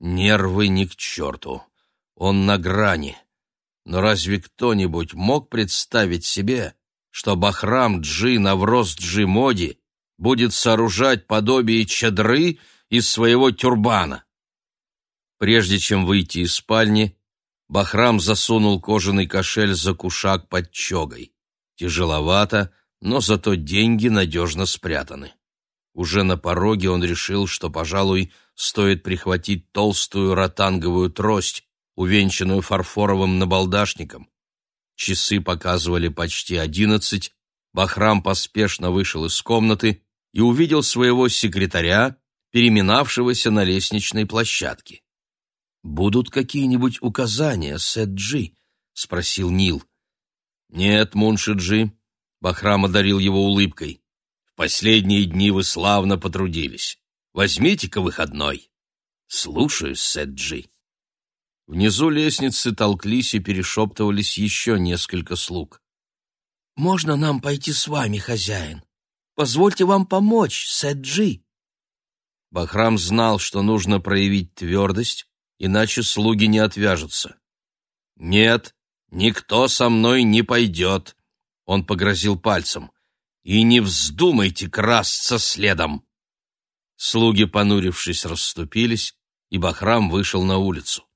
Нервы ни к черту. Он на грани. Но разве кто-нибудь мог представить себе, что Бахрам Джи Навроз Джи Моди будет сооружать подобие чадры из своего тюрбана? Прежде чем выйти из спальни, Бахрам засунул кожаный кошель за кушак под чогой. Тяжеловато, но зато деньги надежно спрятаны. Уже на пороге он решил, что, пожалуй, стоит прихватить толстую ротанговую трость, увенчанную фарфоровым набалдашником. Часы показывали почти одиннадцать, Бахрам поспешно вышел из комнаты и увидел своего секретаря, переминавшегося на лестничной площадке. «Будут какие-нибудь указания, Сэджи?» — спросил Нил. «Нет, Муншиджи», Бахрам одарил его улыбкой. «В последние дни вы славно потрудились. Возьмите-ка выходной». «Слушаюсь, Сэджи». Внизу лестницы толклись и перешептывались еще несколько слуг. «Можно нам пойти с вами, хозяин? Позвольте вам помочь, Сэджи». Бахрам знал, что нужно проявить твердость, иначе слуги не отвяжутся. «Нет, никто со мной не пойдет», он погрозил пальцем. «И не вздумайте красться следом!» Слуги, понурившись, расступились, и Бахрам вышел на улицу.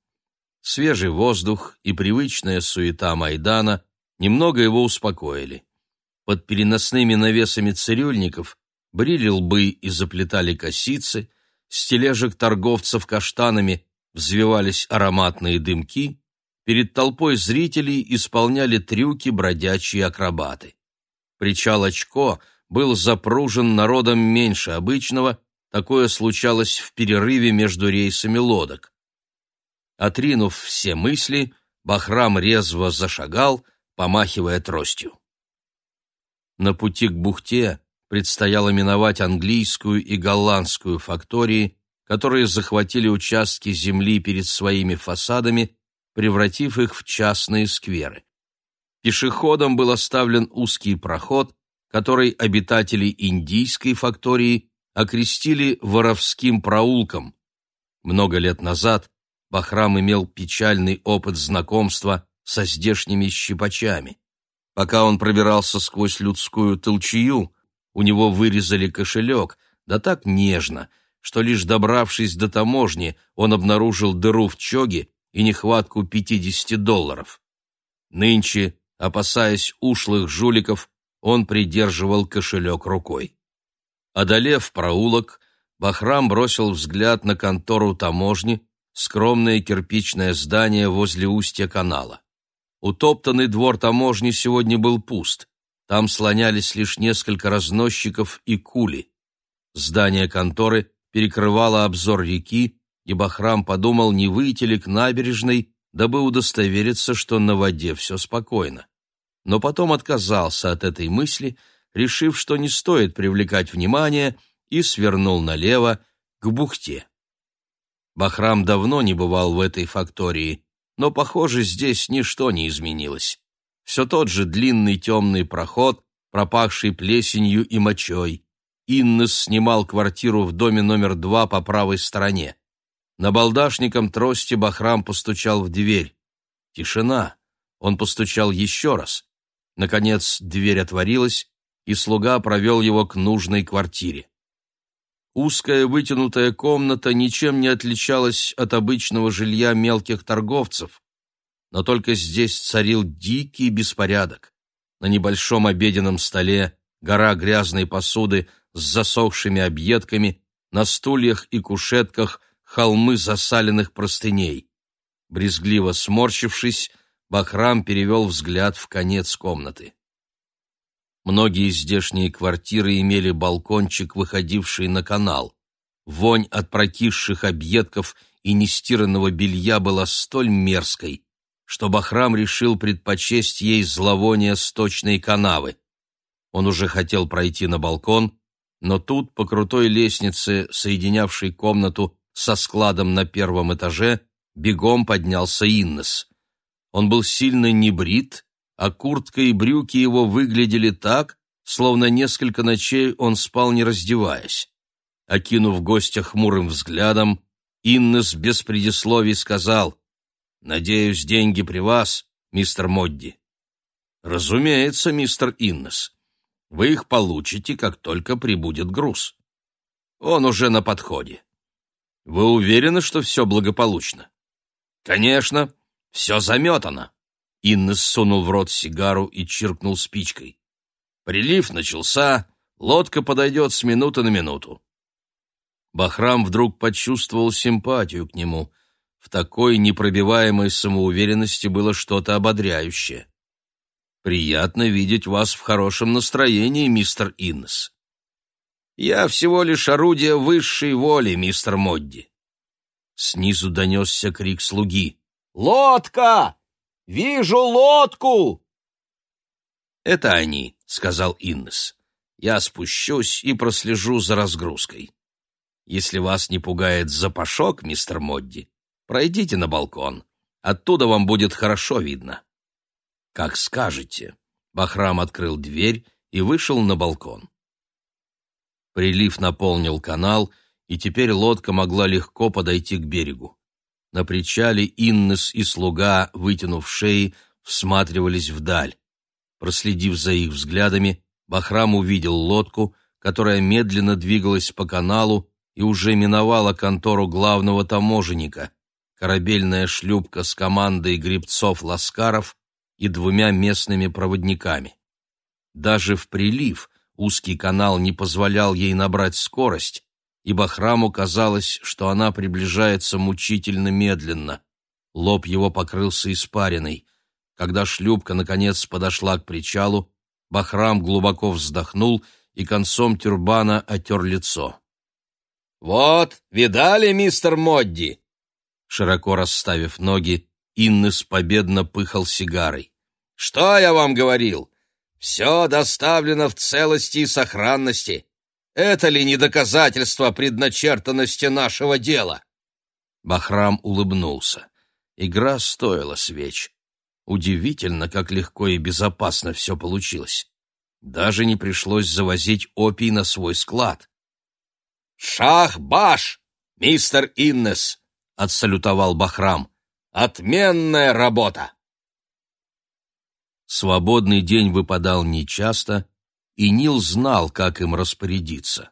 Свежий воздух и привычная суета Майдана немного его успокоили. Под переносными навесами цирюльников брили лбы и заплетали косицы, с тележек торговцев каштанами взвивались ароматные дымки, Перед толпой зрителей исполняли трюки бродячие акробаты. Причал Очко был запружен народом меньше обычного, такое случалось в перерыве между рейсами лодок. Отринув все мысли, Бахрам резво зашагал, помахивая тростью. На пути к бухте предстояло миновать английскую и голландскую фактории, которые захватили участки земли перед своими фасадами превратив их в частные скверы. Пешеходам был оставлен узкий проход, который обитатели индийской фактории окрестили воровским проулком. Много лет назад Бахрам имел печальный опыт знакомства со здешними щипачами. Пока он пробирался сквозь людскую толчую, у него вырезали кошелек, да так нежно, что лишь добравшись до таможни, он обнаружил дыру в чоге и нехватку 50 долларов. Нынче, опасаясь ушлых жуликов, он придерживал кошелек рукой. Одолев проулок, Бахрам бросил взгляд на контору таможни, скромное кирпичное здание возле устья канала. Утоптанный двор таможни сегодня был пуст. Там слонялись лишь несколько разносчиков и кули. Здание конторы перекрывало обзор реки, и Бахрам подумал, не выйти ли к набережной, дабы удостовериться, что на воде все спокойно. Но потом отказался от этой мысли, решив, что не стоит привлекать внимание, и свернул налево к бухте. Бахрам давно не бывал в этой фактории, но, похоже, здесь ничто не изменилось. Все тот же длинный темный проход, пропахший плесенью и мочой. Иннес снимал квартиру в доме номер два по правой стороне. Набалдашником трости Бахрам постучал в дверь. Тишина. Он постучал еще раз. Наконец дверь отворилась, и слуга провел его к нужной квартире. Узкая вытянутая комната ничем не отличалась от обычного жилья мелких торговцев, но только здесь царил дикий беспорядок. На небольшом обеденном столе гора грязной посуды с засохшими объедками, на стульях и кушетках – холмы засаленных простыней. Брезгливо сморщившись, Бахрам перевел взгляд в конец комнаты. Многие здешние квартиры имели балкончик, выходивший на канал. Вонь от прокисших объедков и нестиранного белья была столь мерзкой, что Бахрам решил предпочесть ей зловоние сточной канавы. Он уже хотел пройти на балкон, но тут по крутой лестнице, соединявшей комнату со складом на первом этаже, бегом поднялся Иннес. Он был сильно небрит, а куртка и брюки его выглядели так, словно несколько ночей он спал не раздеваясь. Окинув гостя хмурым взглядом, Иннес без предисловий сказал, «Надеюсь, деньги при вас, мистер Модди». «Разумеется, мистер Иннес. Вы их получите, как только прибудет груз. Он уже на подходе. Вы уверены, что все благополучно? Конечно, все заметано. Иннес сунул в рот сигару и чиркнул спичкой. Прилив начался, лодка подойдет с минуты на минуту. Бахрам вдруг почувствовал симпатию к нему. В такой непробиваемой самоуверенности было что-то ободряющее. Приятно видеть вас в хорошем настроении, мистер Иннес. Я всего лишь орудие высшей воли, мистер Модди. Снизу донесся крик слуги. «Лодка! Вижу лодку!» «Это они», — сказал Иннес. «Я спущусь и прослежу за разгрузкой. Если вас не пугает запашок, мистер Модди, пройдите на балкон. Оттуда вам будет хорошо видно». «Как скажете». Бахрам открыл дверь и вышел на балкон. Прилив наполнил канал, и теперь лодка могла легко подойти к берегу. На причале Иннес и слуга, вытянув шеи, всматривались вдаль. Проследив за их взглядами, Бахрам увидел лодку, которая медленно двигалась по каналу и уже миновала контору главного таможенника. Корабельная шлюпка с командой гребцов-ласкаров и двумя местными проводниками. Даже в прилив узкий канал не позволял ей набрать скорость, и Бахраму казалось, что она приближается мучительно медленно. Лоб его покрылся испариной. Когда шлюпка, наконец, подошла к причалу, Бахрам глубоко вздохнул и концом тюрбана отер лицо. «Вот, видали, мистер Модди?» Широко расставив ноги, Иннес победно пыхал сигарой. Что я вам говорил? Все доставлено в целости и сохранности. Это ли не доказательство предначертанности нашего дела?» Бахрам улыбнулся. Игра стоила свеч. Удивительно, как легко и безопасно все получилось. Даже не пришлось завозить опий на свой склад. «Шах-баш, мистер Иннес!» — отсалютовал Бахрам. «Отменная работа!» Свободный день выпадал нечасто, и Нил знал, как им распорядиться.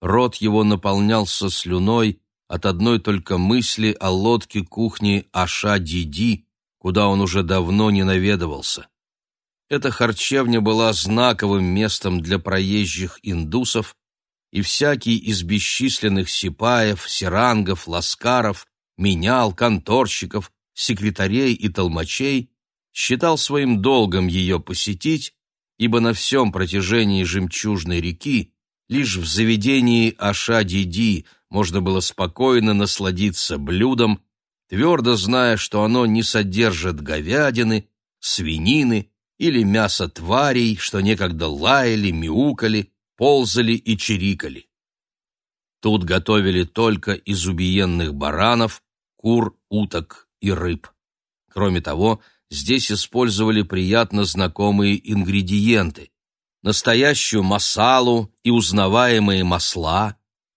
Рот его наполнялся слюной от одной только мысли о лодке кухни Аша-Диди, куда он уже давно не наведывался. Эта харчевня была знаковым местом для проезжих индусов, и всякий из бесчисленных сипаев, сирангов, ласкаров, менял, конторщиков, секретарей и толмачей считал своим долгом ее посетить, ибо на всем протяжении жемчужной реки лишь в заведении Аша-Диди можно было спокойно насладиться блюдом, твердо зная, что оно не содержит говядины, свинины или мяса тварей, что некогда лаяли, мяукали, ползали и чирикали. Тут готовили только из убиенных баранов, кур, уток и рыб. Кроме того, здесь использовали приятно знакомые ингредиенты. Настоящую масалу и узнаваемые масла.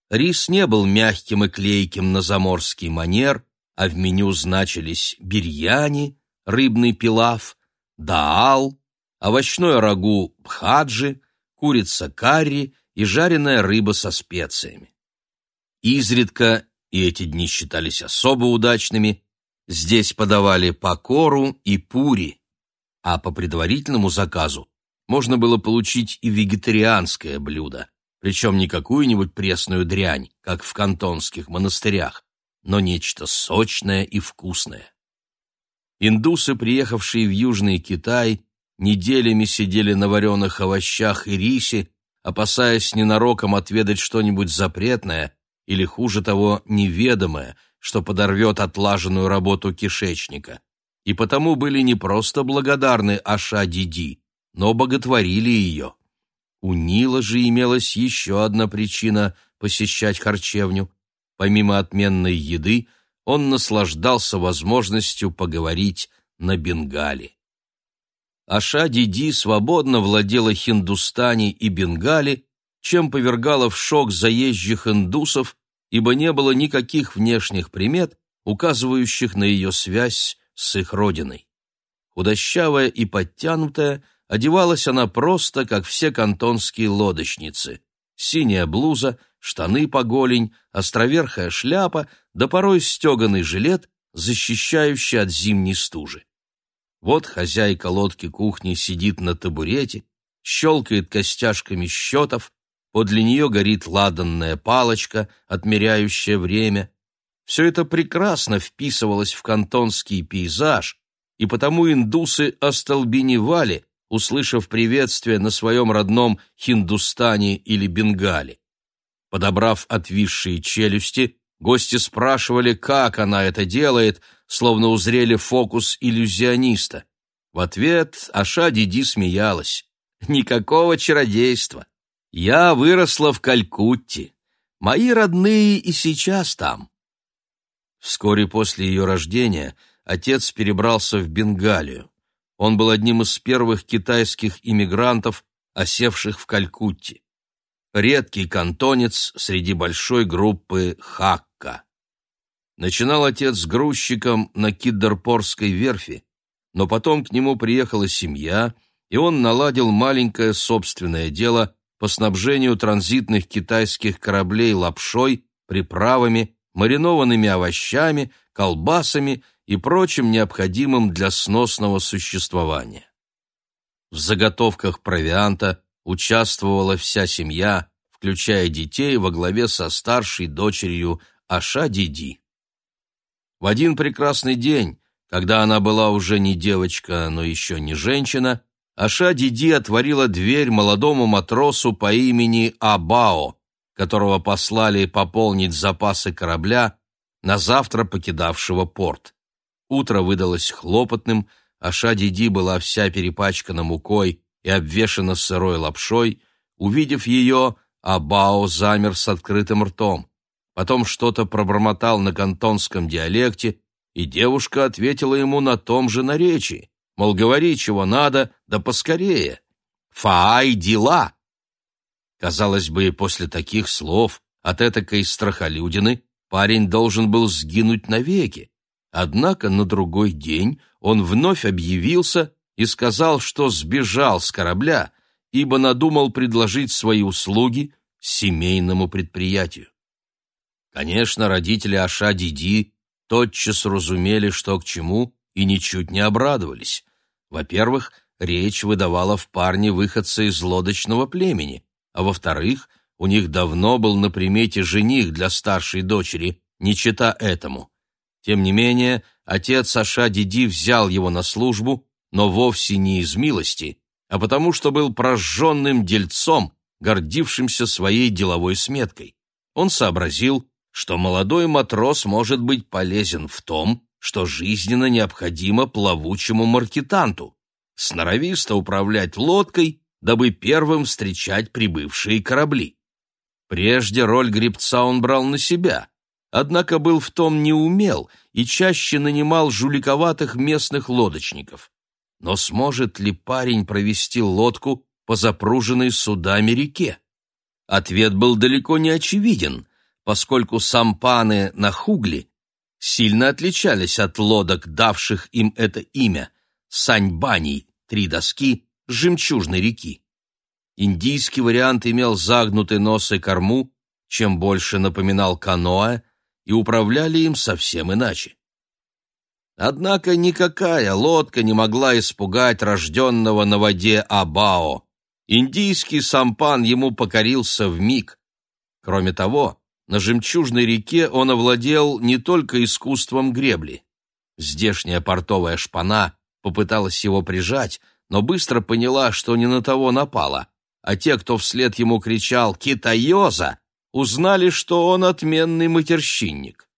Рис не был мягким и клейким на заморский манер, а в меню значились бирьяни, рыбный пилав, даал, овощное рагу бхаджи, курица карри и жареная рыба со специями. Изредка, и эти дни считались особо удачными, Здесь подавали покору и пури, а по предварительному заказу можно было получить и вегетарианское блюдо, причем не какую-нибудь пресную дрянь, как в кантонских монастырях, но нечто сочное и вкусное. Индусы, приехавшие в Южный Китай, неделями сидели на вареных овощах и рисе, опасаясь ненароком отведать что-нибудь запретное или, хуже того, неведомое, что подорвет отлаженную работу кишечника. И потому были не просто благодарны Аша Диди, но боготворили ее. У Нила же имелась еще одна причина посещать харчевню. Помимо отменной еды, он наслаждался возможностью поговорить на бенгале. Аша Диди свободно владела Хиндустани и Бенгали, чем повергала в шок заезжих индусов, ибо не было никаких внешних примет, указывающих на ее связь с их родиной. Худощавая и подтянутая, одевалась она просто, как все кантонские лодочницы. Синяя блуза, штаны по голень, островерхая шляпа, да порой стеганый жилет, защищающий от зимней стужи. Вот хозяйка лодки кухни сидит на табурете, щелкает костяшками счетов, подле нее горит ладанная палочка, отмеряющая время. Все это прекрасно вписывалось в кантонский пейзаж, и потому индусы остолбеневали, услышав приветствие на своем родном Хиндустане или Бенгале. Подобрав отвисшие челюсти, гости спрашивали, как она это делает — словно узрели фокус иллюзиониста. В ответ Аша Диди смеялась. «Никакого чародейства. Я выросла в Калькутте. Мои родные и сейчас там». Вскоре после ее рождения отец перебрался в Бенгалию. Он был одним из первых китайских иммигрантов, осевших в Калькутте. Редкий кантонец среди большой группы Хакка. Начинал отец с грузчиком на Киддерпорской верфи, но потом к нему приехала семья, и он наладил маленькое собственное дело по снабжению транзитных китайских кораблей лапшой, приправами, маринованными овощами, колбасами и прочим необходимым для сносного существования. В заготовках провианта участвовала вся семья, включая детей во главе со старшей дочерью Аша Диди. В один прекрасный день, когда она была уже не девочка, но еще не женщина, Аша Диди отворила дверь молодому матросу по имени Абао, которого послали пополнить запасы корабля, на завтра покидавшего порт. Утро выдалось хлопотным, Аша Диди была вся перепачкана мукой и обвешана сырой лапшой. Увидев ее, Абао замер с открытым ртом потом что-то пробормотал на кантонском диалекте, и девушка ответила ему на том же наречии, мол, говори, чего надо, да поскорее. «Фаай дела!» Казалось бы, после таких слов от этакой страхолюдины парень должен был сгинуть навеки. Однако на другой день он вновь объявился и сказал, что сбежал с корабля, ибо надумал предложить свои услуги семейному предприятию. Конечно, родители Аша Диди тотчас разумели, что к чему, и ничуть не обрадовались. Во-первых, речь выдавала в парне выходца из лодочного племени, а во-вторых, у них давно был на примете жених для старшей дочери, не чита этому. Тем не менее, отец Аша Диди взял его на службу, но вовсе не из милости, а потому что был прожженным дельцом, гордившимся своей деловой сметкой. Он сообразил, что молодой матрос может быть полезен в том, что жизненно необходимо плавучему маркетанту, сноровисто управлять лодкой, дабы первым встречать прибывшие корабли. Прежде роль гребца он брал на себя, однако был в том неумел и чаще нанимал жуликоватых местных лодочников. Но сможет ли парень провести лодку по запруженной судами реке? Ответ был далеко не очевиден, поскольку сампаны на Хугли сильно отличались от лодок, давших им это имя – саньбаней, три доски, жемчужной реки. Индийский вариант имел загнутый нос и корму, чем больше напоминал каноэ, и управляли им совсем иначе. Однако никакая лодка не могла испугать рожденного на воде Абао. Индийский сампан ему покорился в миг. Кроме того, на жемчужной реке он овладел не только искусством гребли. Здешняя портовая шпана попыталась его прижать, но быстро поняла, что не на того напала, а те, кто вслед ему кричал «Китайоза!», узнали, что он отменный матерщинник.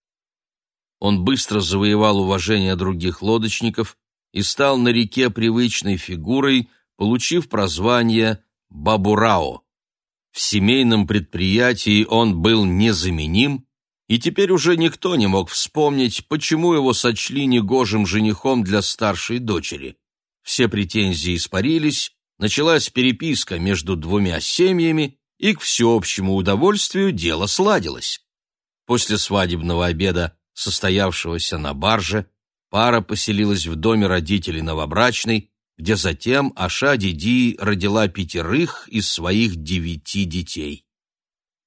Он быстро завоевал уважение других лодочников и стал на реке привычной фигурой, получив прозвание Бабурао. В семейном предприятии он был незаменим, и теперь уже никто не мог вспомнить, почему его сочли негожим женихом для старшей дочери. Все претензии испарились, началась переписка между двумя семьями, и к всеобщему удовольствию дело сладилось. После свадебного обеда, состоявшегося на барже, пара поселилась в доме родителей новобрачной, где затем Аша Диди родила пятерых из своих девяти детей.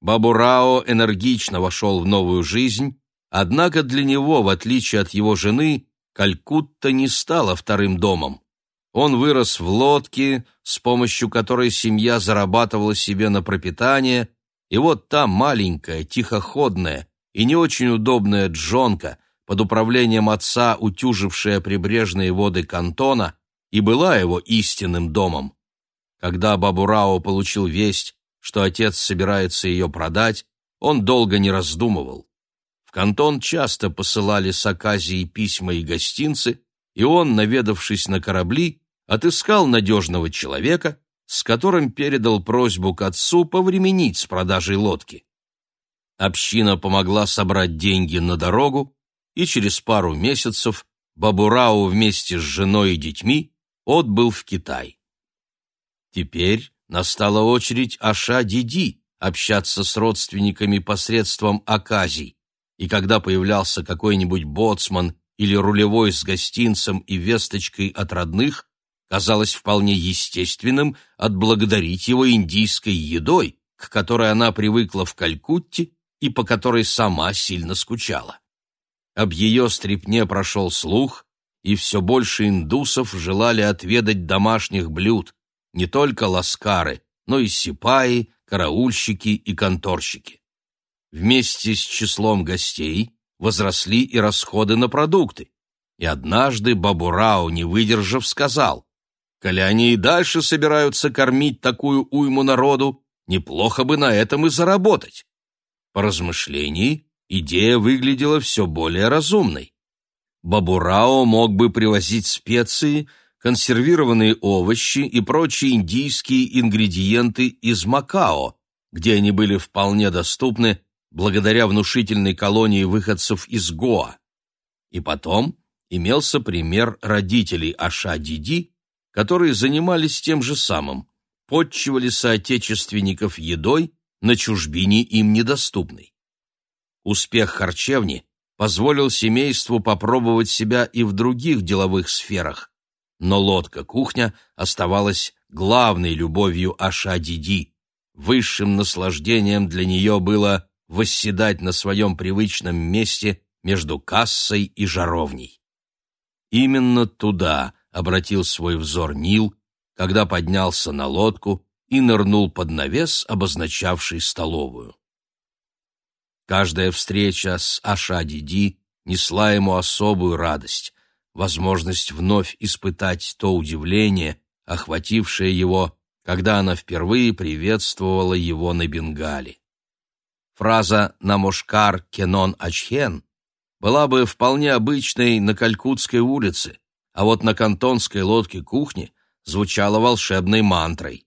Бабурао энергично вошел в новую жизнь, однако для него, в отличие от его жены, Калькутта не стала вторым домом. Он вырос в лодке, с помощью которой семья зарабатывала себе на пропитание, и вот та маленькая, тихоходная и не очень удобная джонка, под управлением отца, утюжившая прибрежные воды кантона, и была его истинным домом. Когда Бабурао получил весть, что отец собирается ее продать, он долго не раздумывал. В кантон часто посылали с Аказии письма и гостинцы, и он, наведавшись на корабли, отыскал надежного человека, с которым передал просьбу к отцу повременить с продажей лодки. Община помогла собрать деньги на дорогу, и через пару месяцев Бабурау вместе с женой и детьми отбыл в Китай. Теперь настала очередь Аша Диди общаться с родственниками посредством оказий, и когда появлялся какой-нибудь боцман или рулевой с гостинцем и весточкой от родных, казалось вполне естественным отблагодарить его индийской едой, к которой она привыкла в Калькутте и по которой сама сильно скучала. Об ее стрипне прошел слух, и все больше индусов желали отведать домашних блюд, не только ласкары, но и сипаи, караульщики и конторщики. Вместе с числом гостей возросли и расходы на продукты, и однажды Бабурау, не выдержав, сказал, «Коли они и дальше собираются кормить такую уйму народу, неплохо бы на этом и заработать». По размышлении, идея выглядела все более разумной. Бабурао мог бы привозить специи, консервированные овощи и прочие индийские ингредиенты из Макао, где они были вполне доступны благодаря внушительной колонии выходцев из Гоа. И потом имелся пример родителей Аша Диди, которые занимались тем же самым, подчивали соотечественников едой на чужбине им недоступной. Успех харчевни позволил семейству попробовать себя и в других деловых сферах, но лодка-кухня оставалась главной любовью Аша-Диди. Высшим наслаждением для нее было восседать на своем привычном месте между кассой и жаровней. Именно туда обратил свой взор Нил, когда поднялся на лодку и нырнул под навес, обозначавший столовую. Каждая встреча с Аша-Диди несла ему особую радость, возможность вновь испытать то удивление, охватившее его, когда она впервые приветствовала его на Бенгале. Фраза «Намошкар Кенон Ачхен» была бы вполне обычной на Калькутской улице, а вот на кантонской лодке кухни звучала волшебной мантрой.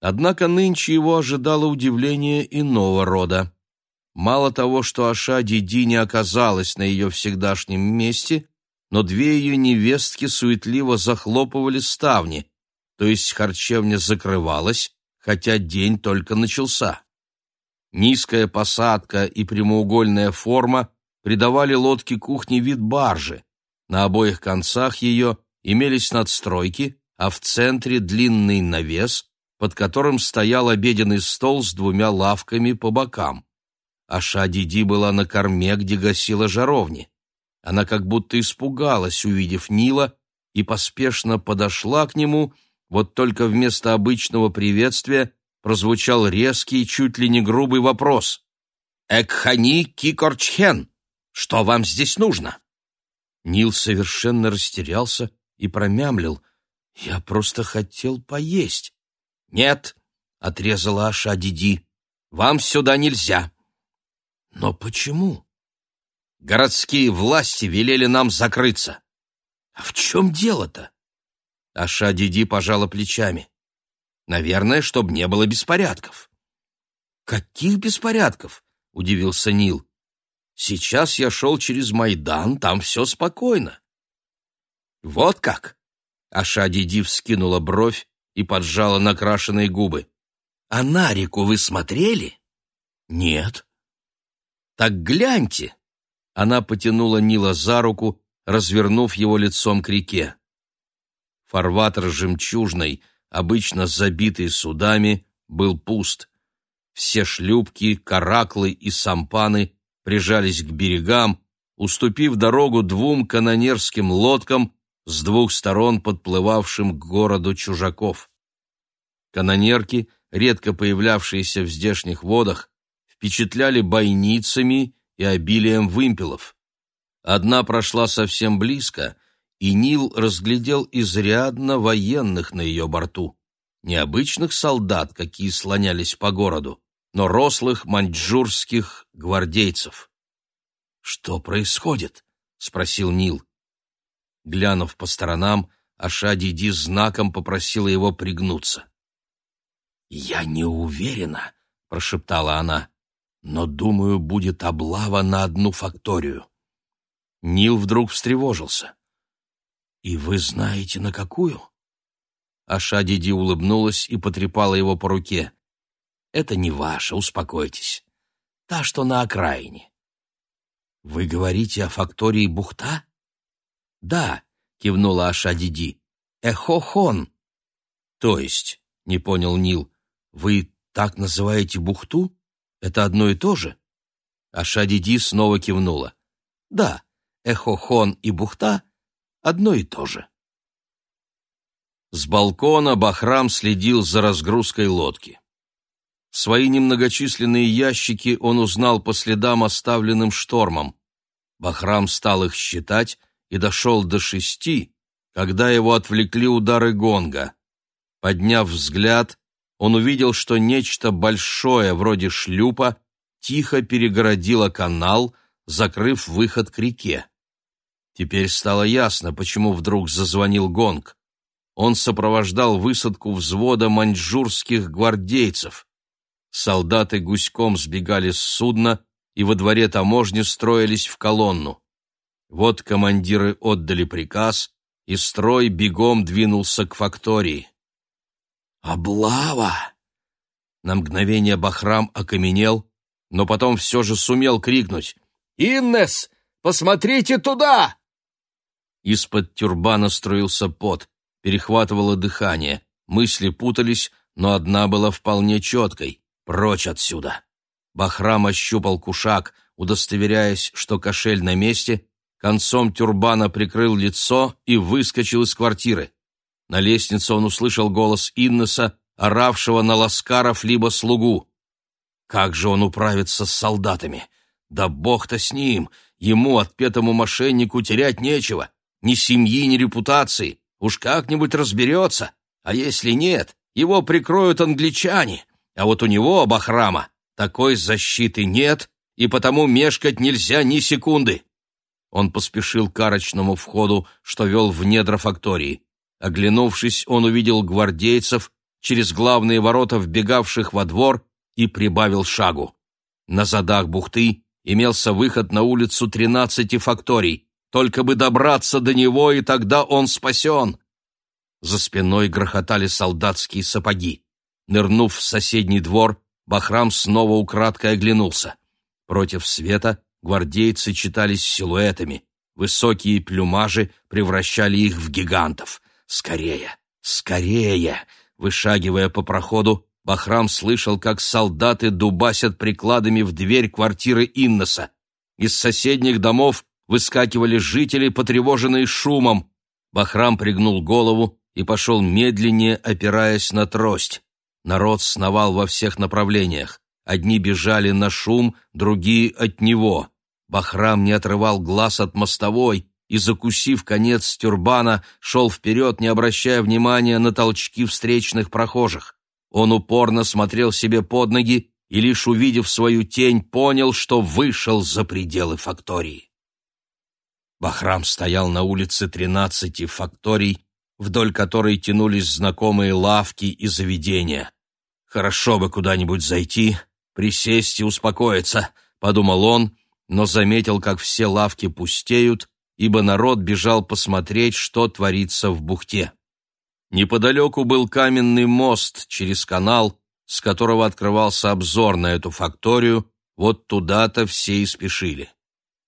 Однако нынче его ожидало удивление иного рода. Мало того, что Аша Диди не оказалась на ее всегдашнем месте, но две ее невестки суетливо захлопывали ставни, то есть харчевня закрывалась, хотя день только начался. Низкая посадка и прямоугольная форма придавали лодке кухни вид баржи. На обоих концах ее имелись надстройки, а в центре длинный навес, под которым стоял обеденный стол с двумя лавками по бокам. Аша Диди была на корме, где гасила жаровни. Она как будто испугалась, увидев Нила, и поспешно подошла к нему, вот только вместо обычного приветствия прозвучал резкий, чуть ли не грубый вопрос. «Экхани Кикорчхен, что вам здесь нужно?» Нил совершенно растерялся и промямлил. Я просто хотел поесть. Нет, отрезала Аша Диди. Вам сюда нельзя. Но почему? Городские власти велели нам закрыться. А в чем дело-то? Аша Диди пожала плечами. Наверное, чтобы не было беспорядков. Каких беспорядков? Удивился Нил. Сейчас я шел через Майдан, там все спокойно. Вот как? Аша Диди вскинула бровь и поджала накрашенные губы. А на реку вы смотрели? Нет. Так гляньте. Она потянула Нила за руку, развернув его лицом к реке. Фарватер жемчужный, обычно забитый судами, был пуст. Все шлюпки, караклы и сампаны прижались к берегам, уступив дорогу двум канонерским лодкам, с двух сторон подплывавшим к городу чужаков. Канонерки, редко появлявшиеся в здешних водах, впечатляли бойницами и обилием вымпелов. Одна прошла совсем близко, и Нил разглядел изрядно военных на ее борту. Необычных солдат, какие слонялись по городу, но рослых маньчжурских гвардейцев. «Что происходит?» — спросил Нил. Глянув по сторонам, Аша Диди знаком попросила его пригнуться. «Я не уверена», — прошептала она, — «но, думаю, будет облава на одну факторию». Нил вдруг встревожился. «И вы знаете, на какую?» Аша Диди улыбнулась и потрепала его по руке. «Это не ваше, успокойтесь. Та, что на окраине». «Вы говорите о фактории Бухта?» «Да», — кивнула Аша Диди. «Эхохон». «То есть», — не понял Нил, — «вы так называете бухту? Это одно и то же?» Аша Диди снова кивнула. «Да, Эхохон и бухта — одно и то же». С балкона Бахрам следил за разгрузкой лодки. Свои немногочисленные ящики он узнал по следам, оставленным штормом. Бахрам стал их считать и дошел до шести, когда его отвлекли удары гонга. Подняв взгляд, он увидел, что нечто большое, вроде шлюпа, тихо перегородило канал, закрыв выход к реке. Теперь стало ясно, почему вдруг зазвонил гонг. Он сопровождал высадку взвода маньчжурских гвардейцев. Солдаты гуськом сбегали с судна и во дворе таможни строились в колонну. Вот командиры отдали приказ, и строй бегом двинулся к фактории. «Облава!» На мгновение Бахрам окаменел, но потом все же сумел крикнуть. «Иннес, посмотрите туда!» Из-под тюрбана струился пот, перехватывало дыхание, мысли путались, но одна была вполне четкой — прочь отсюда. Бахрам ощупал кушак, удостоверяясь, что кошель на месте, концом тюрбана прикрыл лицо и выскочил из квартиры. На лестнице он услышал голос Иннеса, оравшего на ласкаров либо слугу. Как же он управится с солдатами? Да бог-то с ним! Ему, отпетому мошеннику, терять нечего. Ни семьи, ни репутации. Уж как-нибудь разберется. А если нет, его прикроют англичане. А вот у него, Бахрама, такой защиты нет, и потому мешкать нельзя ни секунды. Он поспешил к арочному входу, что вел в недра фактории. Оглянувшись, он увидел гвардейцев, через главные ворота вбегавших во двор, и прибавил шагу. На задах бухты имелся выход на улицу тринадцати факторий. Только бы добраться до него, и тогда он спасен. За спиной грохотали солдатские сапоги. Нырнув в соседний двор, Бахрам снова украдкой оглянулся. Против света гвардейцы читались силуэтами, высокие плюмажи превращали их в гигантов. «Скорее! Скорее!» Вышагивая по проходу, Бахрам слышал, как солдаты дубасят прикладами в дверь квартиры Инноса. Из соседних домов выскакивали жители, потревоженные шумом. Бахрам пригнул голову и пошел медленнее, опираясь на трость. Народ сновал во всех направлениях. Одни бежали на шум, другие — от него. Бахрам не отрывал глаз от мостовой, и, закусив конец тюрбана, шел вперед, не обращая внимания на толчки встречных прохожих. Он упорно смотрел себе под ноги и, лишь увидев свою тень, понял, что вышел за пределы фактории. Бахрам стоял на улице тринадцати факторий, вдоль которой тянулись знакомые лавки и заведения. «Хорошо бы куда-нибудь зайти, присесть и успокоиться», — подумал он, но заметил, как все лавки пустеют, ибо народ бежал посмотреть, что творится в бухте. Неподалеку был каменный мост через канал, с которого открывался обзор на эту факторию, вот туда-то все и спешили.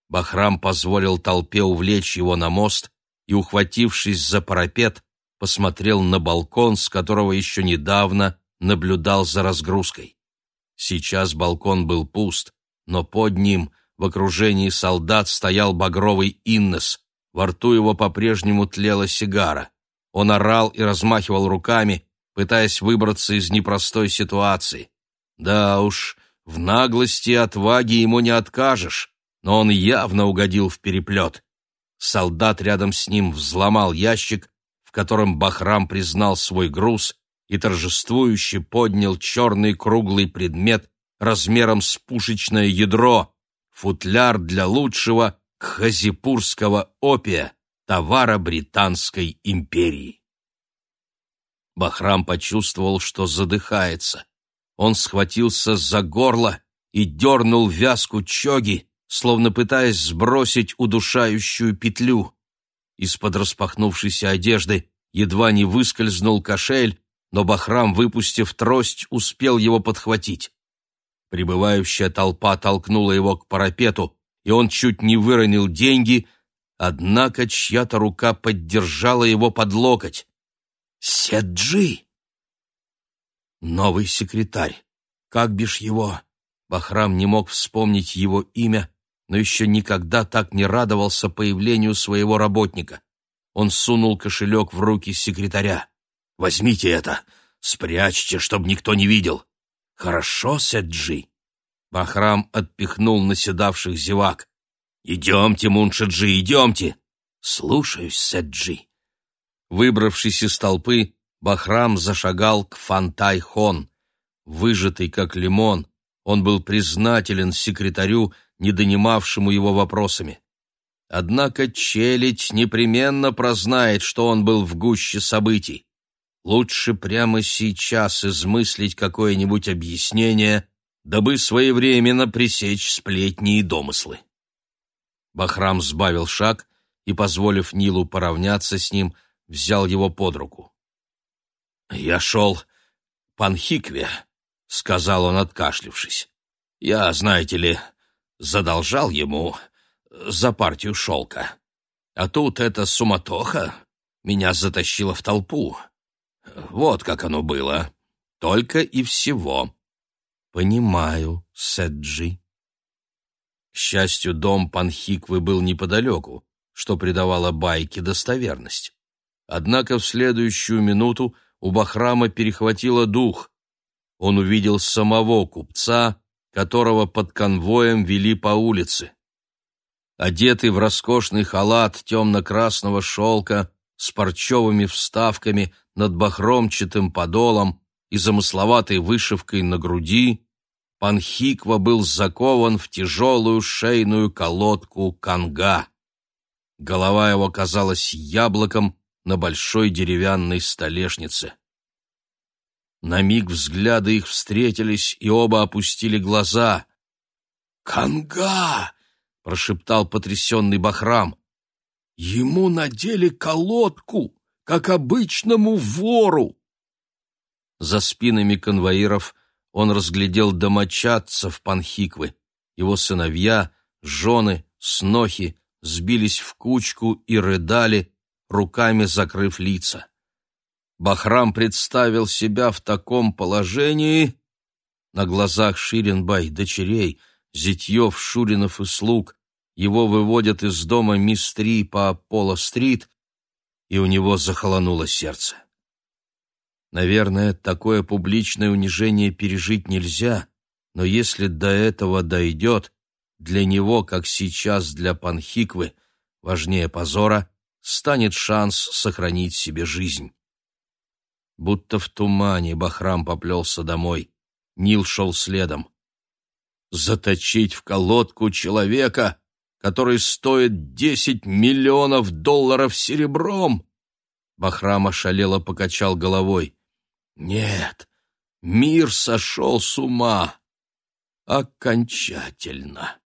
Бахрам позволил толпе увлечь его на мост и, ухватившись за парапет, посмотрел на балкон, с которого еще недавно наблюдал за разгрузкой. Сейчас балкон был пуст, но под ним, в окружении солдат, стоял багровый Иннес. Во рту его по-прежнему тлела сигара. Он орал и размахивал руками, пытаясь выбраться из непростой ситуации. Да уж, в наглости и отваге ему не откажешь, но он явно угодил в переплет. Солдат рядом с ним взломал ящик, в котором Бахрам признал свой груз и торжествующе поднял черный круглый предмет размером с пушечное ядро, футляр для лучшего хазипурского опия, товара Британской империи. Бахрам почувствовал, что задыхается. Он схватился за горло и дернул вязку чоги, словно пытаясь сбросить удушающую петлю. Из-под распахнувшейся одежды едва не выскользнул кошель, но Бахрам, выпустив трость, успел его подхватить. Прибывающая толпа толкнула его к парапету, и он чуть не выронил деньги, однако чья-то рука поддержала его под локоть. Седжи! Новый секретарь. Как бишь его? Бахрам не мог вспомнить его имя, но еще никогда так не радовался появлению своего работника. Он сунул кошелек в руки секретаря. «Возьмите это, спрячьте, чтобы никто не видел». «Хорошо, Седжи». Бахрам отпихнул наседавших зевак. «Идемте, Муншаджи, идемте!» «Слушаюсь, Седжи». Выбравшись из толпы, Бахрам зашагал к Фантай-хон. Выжатый как лимон, он был признателен секретарю, не донимавшему его вопросами. Однако челядь непременно прознает, что он был в гуще событий. Лучше прямо сейчас измыслить какое-нибудь объяснение, дабы своевременно пресечь сплетни и домыслы. Бахрам сбавил шаг и, позволив Нилу поравняться с ним, взял его под руку. «Я шел Панхикве», — сказал он, откашлившись. «Я, знаете ли, задолжал ему за партию шелка. А тут эта суматоха меня затащила в толпу. Вот как оно было. Только и всего». «Понимаю, Сэджи». К счастью, дом Панхиквы был неподалеку, что придавало байке достоверность. Однако в следующую минуту у Бахрама перехватило дух. Он увидел самого купца, которого под конвоем вели по улице. Одетый в роскошный халат темно-красного шелка с парчевыми вставками над бахромчатым подолом и замысловатой вышивкой на груди, Панхиква был закован в тяжелую шейную колодку канга. Голова его казалась яблоком, на большой деревянной столешнице. На миг взгляды их встретились, и оба опустили глаза. «Канга!» — прошептал потрясенный Бахрам. «Ему надели колодку, как обычному вору!» За спинами конвоиров он разглядел домочадцев Панхиквы. Его сыновья, жены, снохи сбились в кучку и рыдали, руками закрыв лица. Бахрам представил себя в таком положении на глазах Ширинбай, дочерей, зятьев, Шуринов и слуг. Его выводят из дома мистри по Поло-стрит, и у него захолонуло сердце. Наверное, такое публичное унижение пережить нельзя, но если до этого дойдет, для него, как сейчас для Панхиквы, важнее позора, станет шанс сохранить себе жизнь. Будто в тумане Бахрам поплелся домой. Нил шел следом. Заточить в колодку человека, который стоит десять миллионов долларов серебром? Бахрам ошалело покачал головой. Нет, мир сошел с ума. Окончательно.